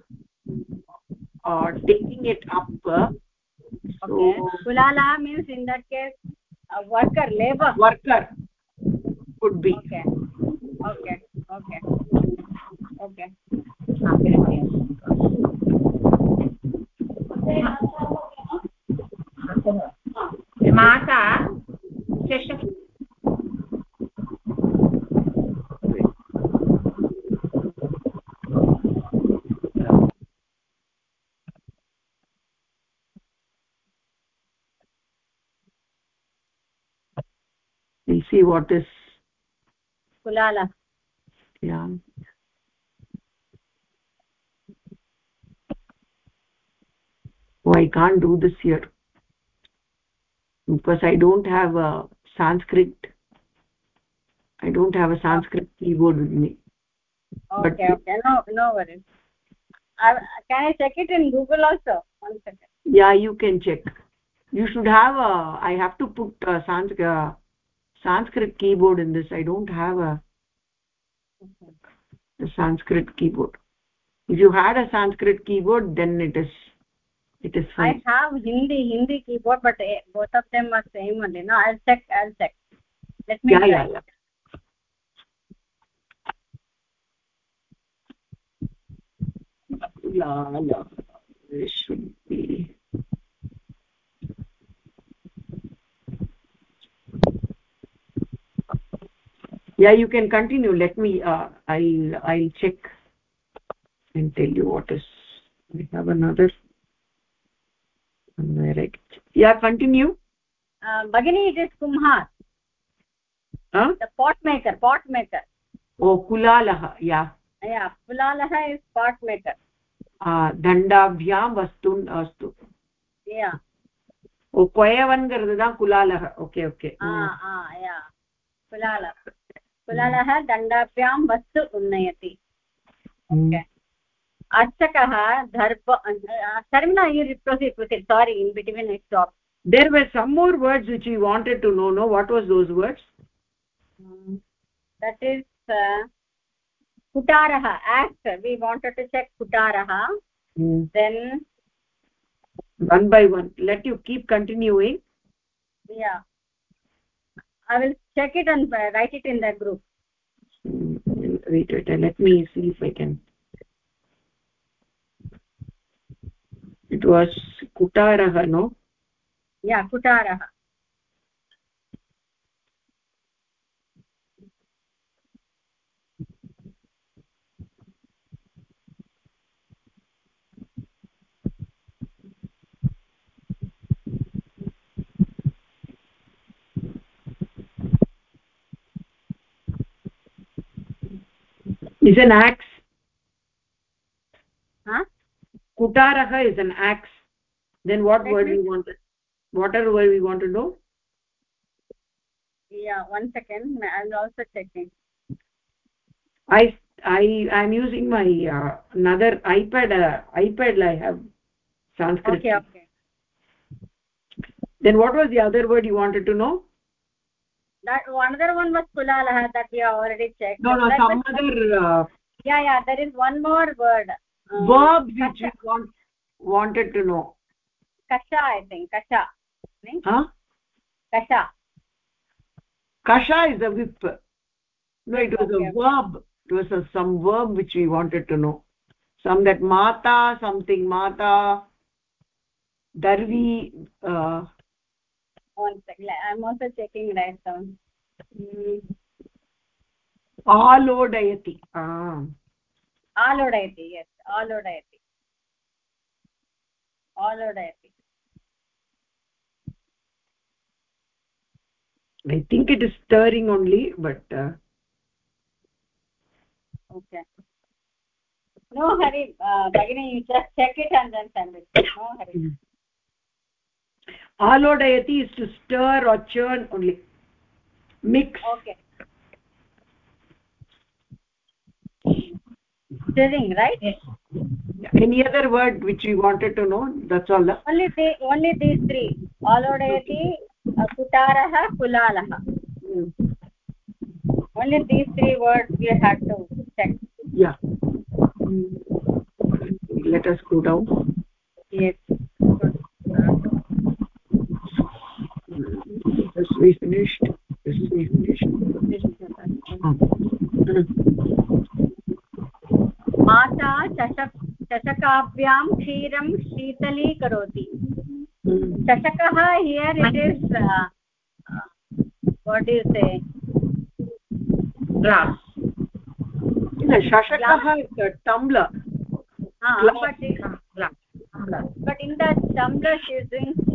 uh, taking it up uh, so okay kulala means in that case a worker labor worker could be okay okay okay okay Ah. माता चषक we'll see what is kulala. Yeah. Oh i can't do this here. Because i don't have a sanskrit. I don't have a sanskrit keyboard with me. But- okay okay. No no worries. I, can i check it in google also? One second. Yeah you can check. You should have a i have to put a sanskrit uh, sanskrit keyboard in this. I don't have a, sanskrit keyboard. If you had a sanskrit keyboard then it is it is fine. i have hindi hindi keyboard but eh, both of them are same only no? I'll check i'll check. Let me yeah try. yeah. Yeah la la it should be yeah you can continue let me uh, i'll i'll check and tell you what is we have another correct yeah continue uh, bagini it is kumhar huh? the pot maker pot maker oh kulalah yeah yeah kulalah is pot maker தண்டாபியாம் வஸ்துன் அஸ்து ஓ கொயவன்கிறது தான் குலாலக okay okay குலாலக तुलनः दण्डाभ्यां वस्तु उन्नयति। अर्चकः दर्भ Saravana sorry in between it stop there were some more words which you wanted to know no what was those words that is कुटारः act we wanted to check कुटारः then one by one let you keep continuing i will check it and uh, write it in the group. Hmm, wait wait let me see if i can. It was kutarah no? Yeah kutarah is an axe? Huh? Kutarah is an axe. Then what Let word me- we wanted what other word we want to know yeah one second. I'm also checking i i i'm using my uh, another ipad uh, ipad i have sanskrit. Okay okay. Then what was the other word you wanted to know that another one was kulalah that we have already checked. No no That some was- other uh, yeah yeah there is one more word uh, verbs which we want, wanted to know. Kasha i think kasha. Huh? Kasha. Kasha is a whip. No it was Okay, a okay. verb. It was a, some verb which we wanted to know. Some that mata something mata. Darvi uh, one second i'm also checking right alodayati ah. Alodayati yes. Alodayati alodayati i think it is stirring only but uh, okay. No hurry uh, bagini you just check it and then send it. No hurry alodayati is to stir or churn only mix okay stirring right yes any other word which we wanted to know that's all the only the only these three alodayati कुटारः कुलालः only these three words we have to check yeah let us go down yes this we finished this we finished माता चषक चषकाभ्यां क्षीरं शीतलीकरोति चषकः here it is what you say glass shashakah is a tumbler but, but in the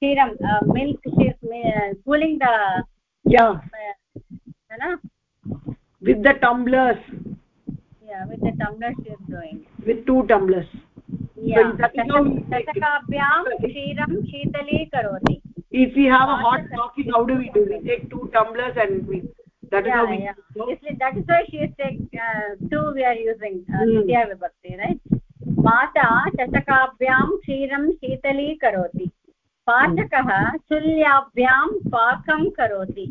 serum uh, milk she is uh, cooling the yeah uh, know, with the tumblers yeah with the tumbler she is doing with two tumblers yeah चषकाभ्यां क्षीरं शीतलीकरोति if we have a hot coffee how do we do we take two tumblers and we that is yeah, how we yeah. Obviously, that is why she is take uh, two we are using uh, mm. vidya vibhakti right माता चषकाभ्यां क्षीरं शीतलीकरोति पाचकः चुल्याभ्यां पाकं करोति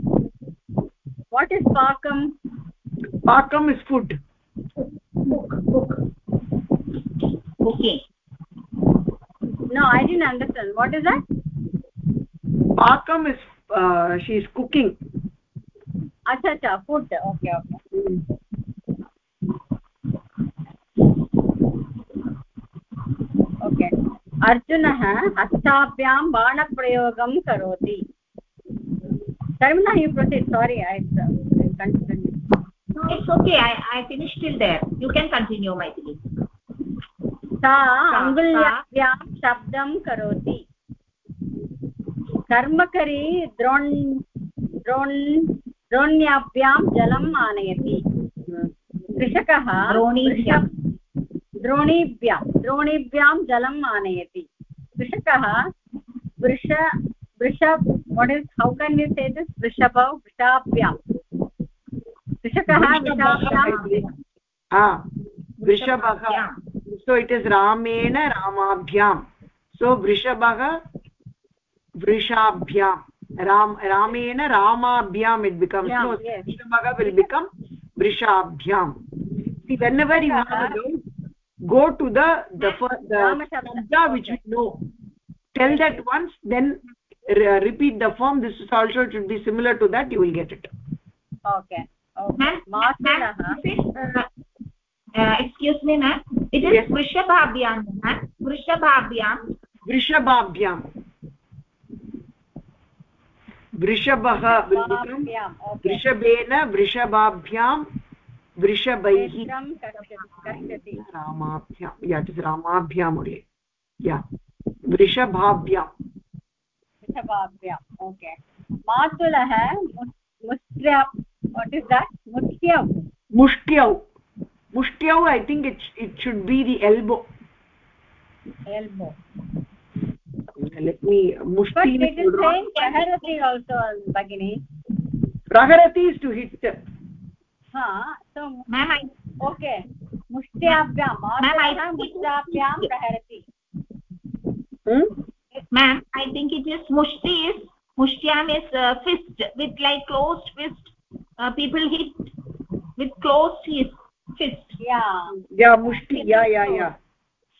what is पाकं पाकम् is food no i didn't understand what is that pakam is uh, she is cooking acha acha food okay okay okay अर्जुनः हस्ताभ्यां बाणप्रयोगं करोति Tarmina, you proceed. Sorry, I continued. No, it's okay. I I finished till there. You can continue, Maithili. सा अङ्गुल्याभ्यां शब्दं करोति कर्मकरी द्रोण् द्रोण् द्रोण्याभ्यां जलम् आनयति कृषकः द्रोणीभ्यां द्रोणीभ्यां जलम् आनयति। वृषकः वृष वृष what is how can you say this वृषभौ वृषाभ्यां। वृषकः वृषभः सो इट् इस् रामेण रामाभ्यां। सो वृषभः वृषाभ्यां। राम रामेण रामाभ्याम् इट् बिकम् वृषभः विल् बिकम् वृषाभ्याम् go to the the the shabda which you know tell that once then repeat the form this is also it should be similar to that you will get it okay okay excuse me ma'am it is वृषभाभ्यां वृषभाभ्यां वृषभाभ्यां वृषभः वृषभेन वृषभाभ्यां वृषभैः रामाभ्यां yeah is रामाभ्याम् only yeah वृषभाभ्यां वृषभाभ्याम् ओके मातुलः मुष्ट्या वाट् इस् दट् मुष्ट्यौ i think it it should be the elbow elbow let me mushti is saying praharati also bagini praharati is to hit ha so ma'am i okay. mushtyabhyam ma'am i mushtyabhyam praharati hmm ma'am i think it is mushti is mushtyam is uh, fist with like closed fist uh, people hit with closed fist fist. Yeah. Yeah mushti yeah yeah yeah.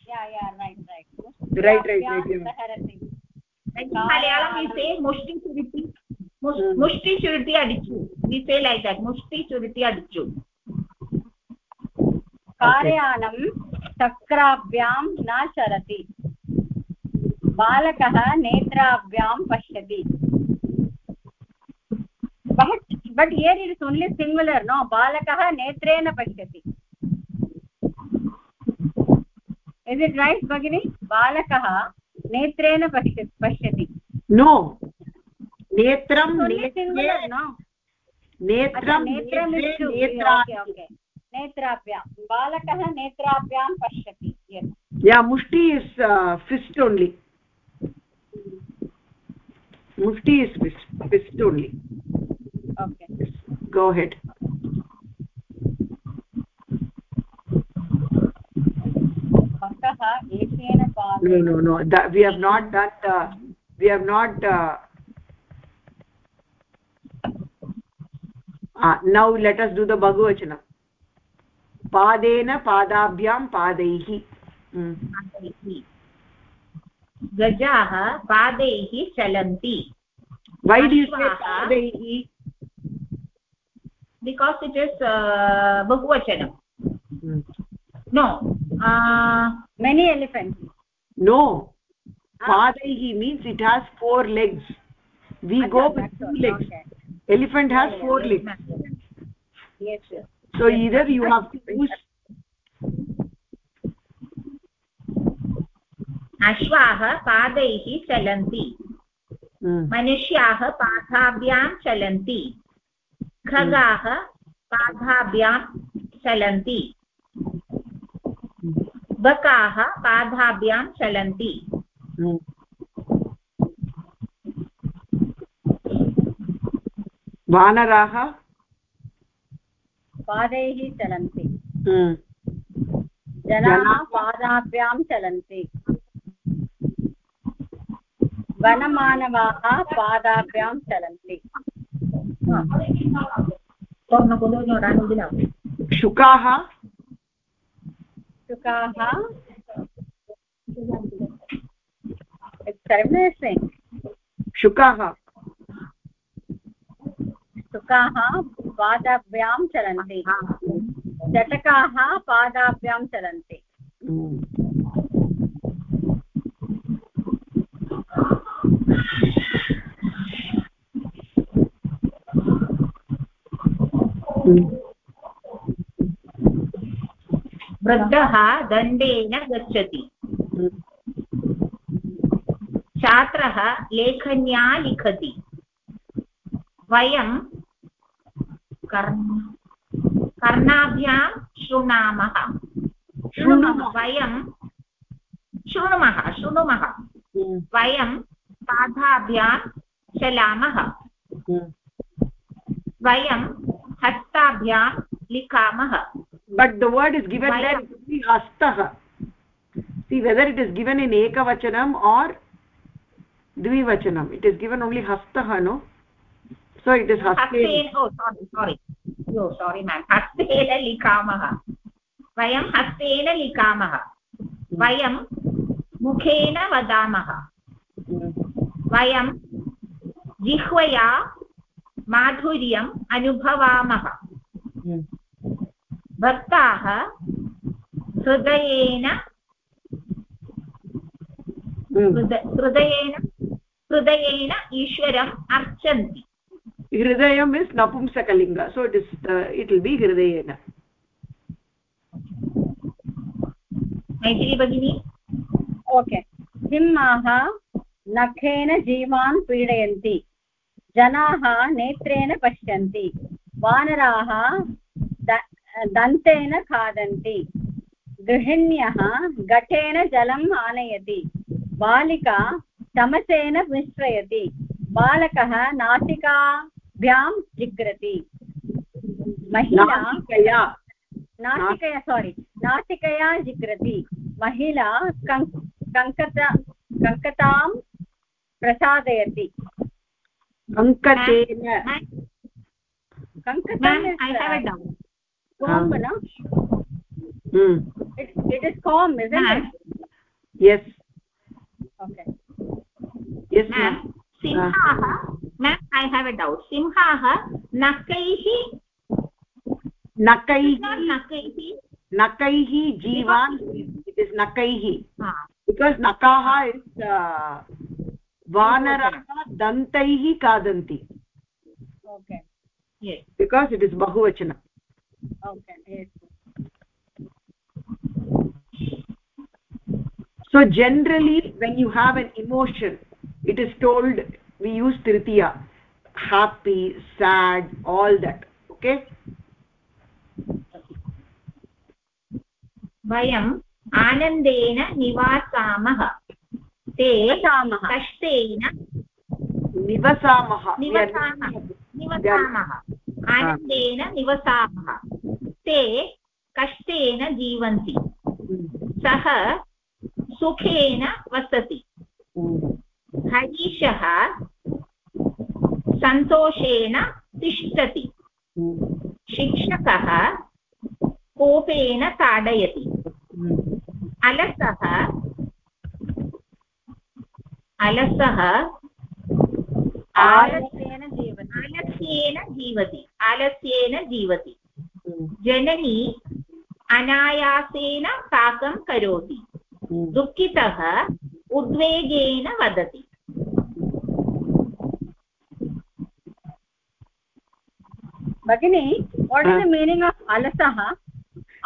Yeah yeah right right. Mushti right right right yeah. in malayalam we say mushti churiti mushti churiti adichu we say like that mushti churiti adichu कार्यानं चक्राभ्यां न चरति बालकः नेत्राभ्यां पश्यति but but here it is only singular no balakah netrena pashyati is it right bagini balakah netrena pashyati no netram okay okay नेत्राभ्यां बालकः नेत्राभ्यां पश्यति uh, fist only mushti is fist, fist only okay go ahead no no no that we have not done the we have not uh, now let us do the बहुवचनं पादेन पादाभ्यां पादैः गजाः पादैः चलन्ति why do पादैः because it is बहुवचनं no many elephants no padaihi means it has four legs we go with two legs elephant has yeah, four legs yes so yes, either you have to use अश्वाः पादैः चलन्ति। मनुष्याः पादाभ्यां चलन्ति। खगाः पादाभ्यां चलन्ति। बकाः पादाभ्यां चलन्ति। वानराः पादैः चलन्ति। जनाः पादाभ्यां चलन्ति। वनमानवाः पादाभ्यां चलन्ति। शुकाः? शुकाः। शुकाः? शुकाः पादाभ्यां चलन्ति। चटकाः पादाभ्यां चलन्ति। वृद्धः दण्डेन गच्छति। छात्रः लेखन्या लिखति। वयं कर्णाभ्यां शृणामः शृणुमः वयं शृणुमः शृणुमः हम्म। वयं पादाभ्यां चलामः हम्म। वयं हस्ताभ्यां लिखामः but the word is given हस्तः see whether it is given in ekavachanam or dvivachanam it is given only hastah no so it is hasteen oh sorry sorry oh sorry ma'am hastena likamah vayam hastena likamah vayam मुखेन वदामः वयं जिह्वया माधुर्यम् अनुभवामः भक्ताः हृदयेन हृदयेन हृदयेन ईश्वरम् अर्चन्ति हृदयम् is नपुंसकलिङ्ग so it is it will be हृदयेन. Maithili भगिनी okay सिंहाः नखेन जीवान् पीडयन्ति. जनाः नेत्रेण पश्यन्ति. वानराः दन्तेन खादन्ति. गृहिण्यः घटेन जलम् आनयति. बालिका चमसेन मिश्रयति. बालकः नासिकाभ्यां जिघ्रति महिला नासिकया। सोरि नासिकया जिघ्रति महिला कङ्कत कङ्कतां प्रसादयति। कङ्कतेन। Comb no hmm. it, it is comb isn't it? Yes. Okay. Yes ma'am. सिंहाः ma'am I have a doubt सिंहाः नकैः नकैः नकैः नकैः जीवान् इट् इस् नकैः बिकास् नकाः इस् वानरः दन्तैः खादन्ति बिकास् इट् इस् बहुवचनम् so generally when you have an emotion it is told we use tritiya. Happy sad all that. Okay? वयम् आनन्देन निवासामः। ते कष्टेन निवसामः. निवसामः। निवसामः। आनन्देन निवसामः। ते कष्टेन जीवन्ति। सः सुखेन वसति। हरीशः सन्तोषेण तिष्ठति। शिक्षकः कोपेन ताडयति। अलसः अलसः आलस्येन जीवति। आलस्येन जीवति। जीवति। जननी अनायासेन पाकं करोति। दुःखितः उद्वेगेन वदति। भगिनी what is the meaning of अलसः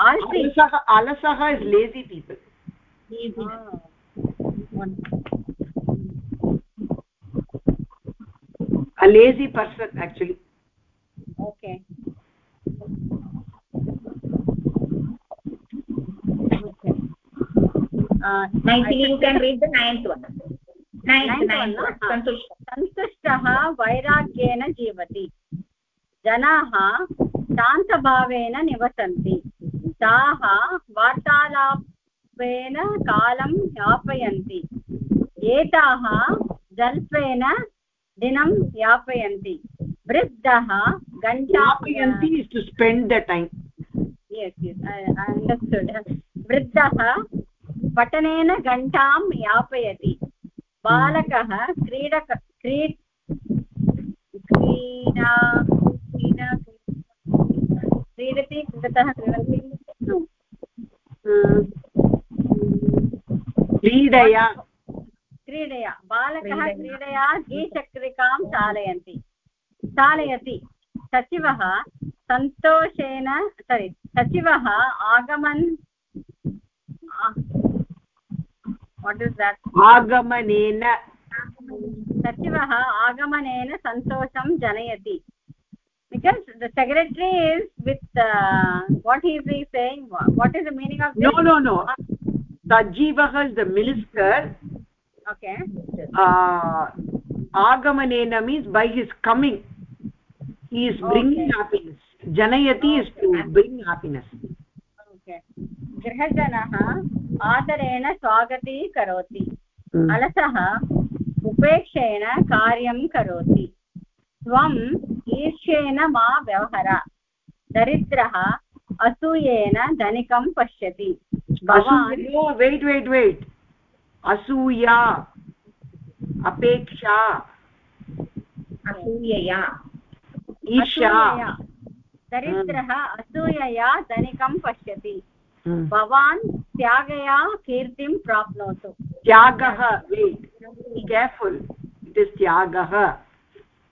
aalsi alasah alasah is lazy people a lazy person actually okay okay uh, Nicely you can read the ninth one ninth Ninth one, ninth one वैराग्येन जीवति जनाः शान्तभावेन निवसन्ति। ताः वार्तालापेन कालं यापयन्ति। एताः जल्पेन दिनं यापयन्ति। वृद्धः घण्टां yapayanti is to spend the time. Yes yes I, I understood. वृद्धः पठनेन घण्टां यापयति। बालकः क्रीडक क्री क्रीडा क्रीडति क्रीडतः क्रीडन्ति क्रीडया। क्रीडया। बालकः क्रीडया। द्विचक्रिकां चालयन्ति। चालयति। सचिवः सन्तोषेण सारि सचिवः आगमन् आगमनेन। सचिवः आगमनेन सन्तोषं जनयति। because the secretary is with uh, what he is saying what is the meaning of this no no no sajivah is the minister okay uh, agamanena means by his coming he is bringing Okay. happiness janayati is to bring happiness okay गृहजनः आदरेण स्वागतीकरोति अलसः उपेक्षेण कार्यं करोति त्वम् ईर्ष्येण मा व्यवहर। दरिद्रः असूयेन धनिकं पश्यति। भवान् no wait wait wait. asuya असूयया। ईर्ष्या। दरिद्रः असूयया धनिकं पश्यति। Hmm. भवान् त्यागया कीर्तिं प्राप्नोतु। त्यागः be careful. It is त्यागः।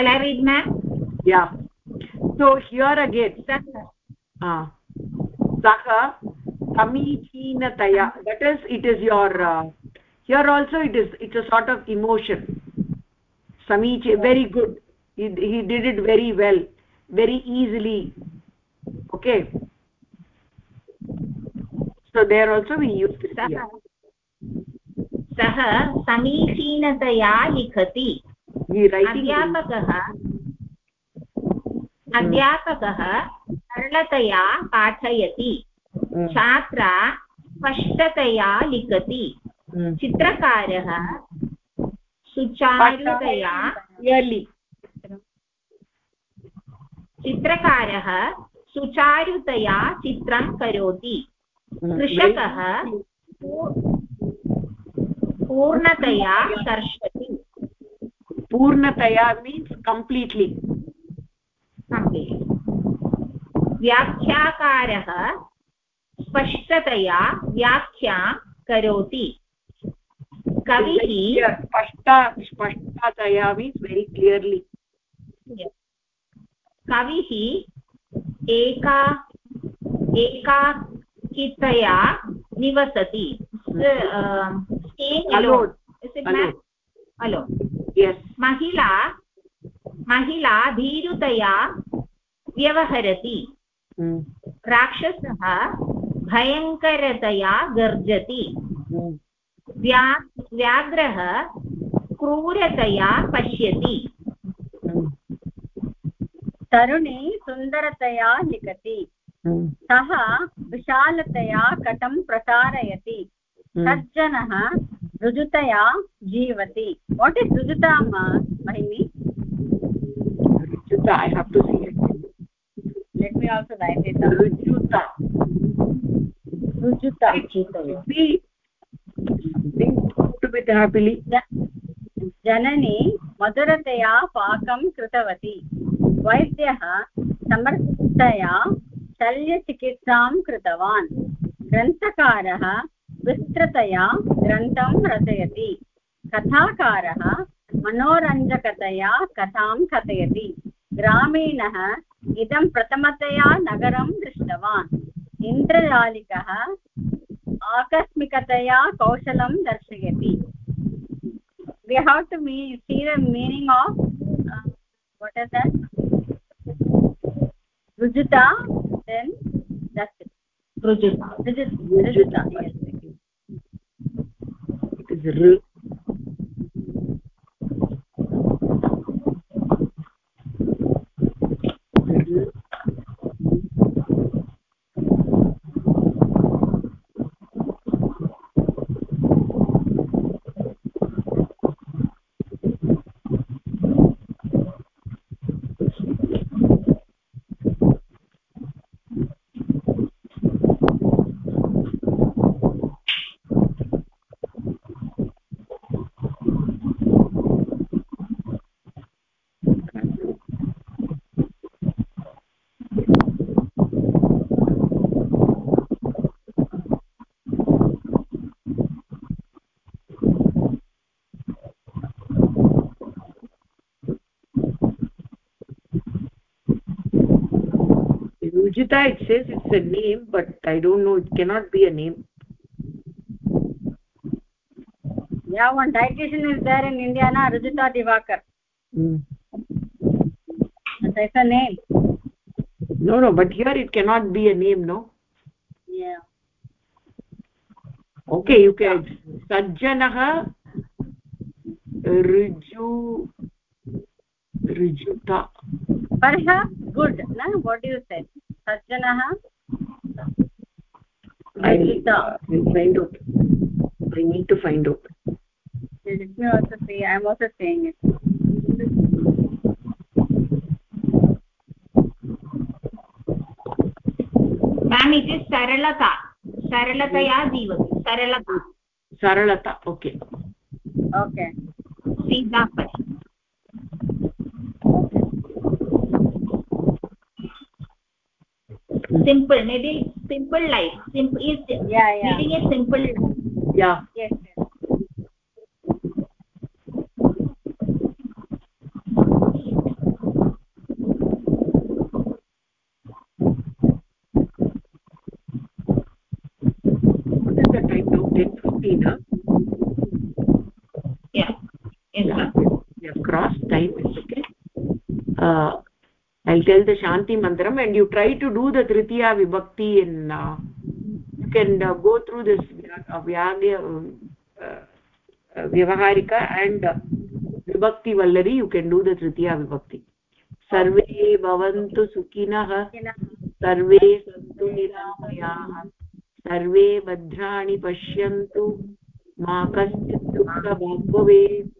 shall i read ma'am yeah. So here again. Uh, saha samichinataya that is it is your uh, here also it is it's a sort of emotion. Samichi very good. He, he did it very well very easily. Okay. So there also we use this. सः here. सः अध्यापकः अध्यापकः सरलतया पाठयति। Mm, छात्रा स्पष्टतया लिखति। Mm. चित्रकारः सुचारुतया चित्रकारः सुचारुतया चित्रं करोति। Mm, कृषकः पूर्णतया कर्षति पूर्णतया मीन्स् कम्प्लीट्लि व्याख्याकारः स्पष्टतया व्याख्या करोति. कविः स्पष्ट स्पष्टतया मीन्स् वेरि क्लियर्लि कविः एका एकाकितया निवसति. हलो महिला महिला भीरुतया व्यवहरति। Hmm. राक्षसः भयङ्करतया गर्जति। Hmm. व्या व्याघ्रः क्रूरतया पश्यति। Hmm. तरुणी सुन्दरतया लिखति सः विशालतया कटं प्रसारयति। सज्जनः ऋजुतया जीवति। वाट् इस् ऋजुता भगिनी? Rujuta I have to see let me also write it down. rujuta rujuta be something to be happily जननी मधुरतया पाकं कृतवती। वैद्यः समर्थतया शल्यचिकित्सां कृतवान्। ग्रन्थकारः विस्तृतया ग्रन्थं रचयति। कथाकारः मनोरञ्जकतया कथां कथयति। ग्रामीणः इदं प्रथमतया नगरं दृष्टवान्। इन्द्रजालिकः आकस्मिकतया कौशलं दर्शयति। We have to me, see the meaning of uh, what is that? Rujuta then that's it. Rujuta rujuta yes. It is Rujita it says it's a name but I don't know it cannot be a name yeah one dietitian is there in India na Rujita Divakar mm. that's a name no no but here it cannot be a name no yeah okay you can sajjanah riju rijuta perhaps good na what do you say सज्जनः सरलता सरलतया जीवति सरलता okay okay Sita simple maybe simple life. Simple is yeah yeah. leading a simple yeah. Yes, i'll tell the shanti mantram and you try to do the tritiya vibhakti in uh, you can uh, go through this uh, vyagya uh, vyavaharika and uh, vibhakti vallari you can do the tritiya vibhakti सर्वे भवन्तु सुखिनः सर्वे सन्तु निरामयाः सर्वे भद्राणि पश्यन्तु मा कश्चित् दुःखभाग् भवेत्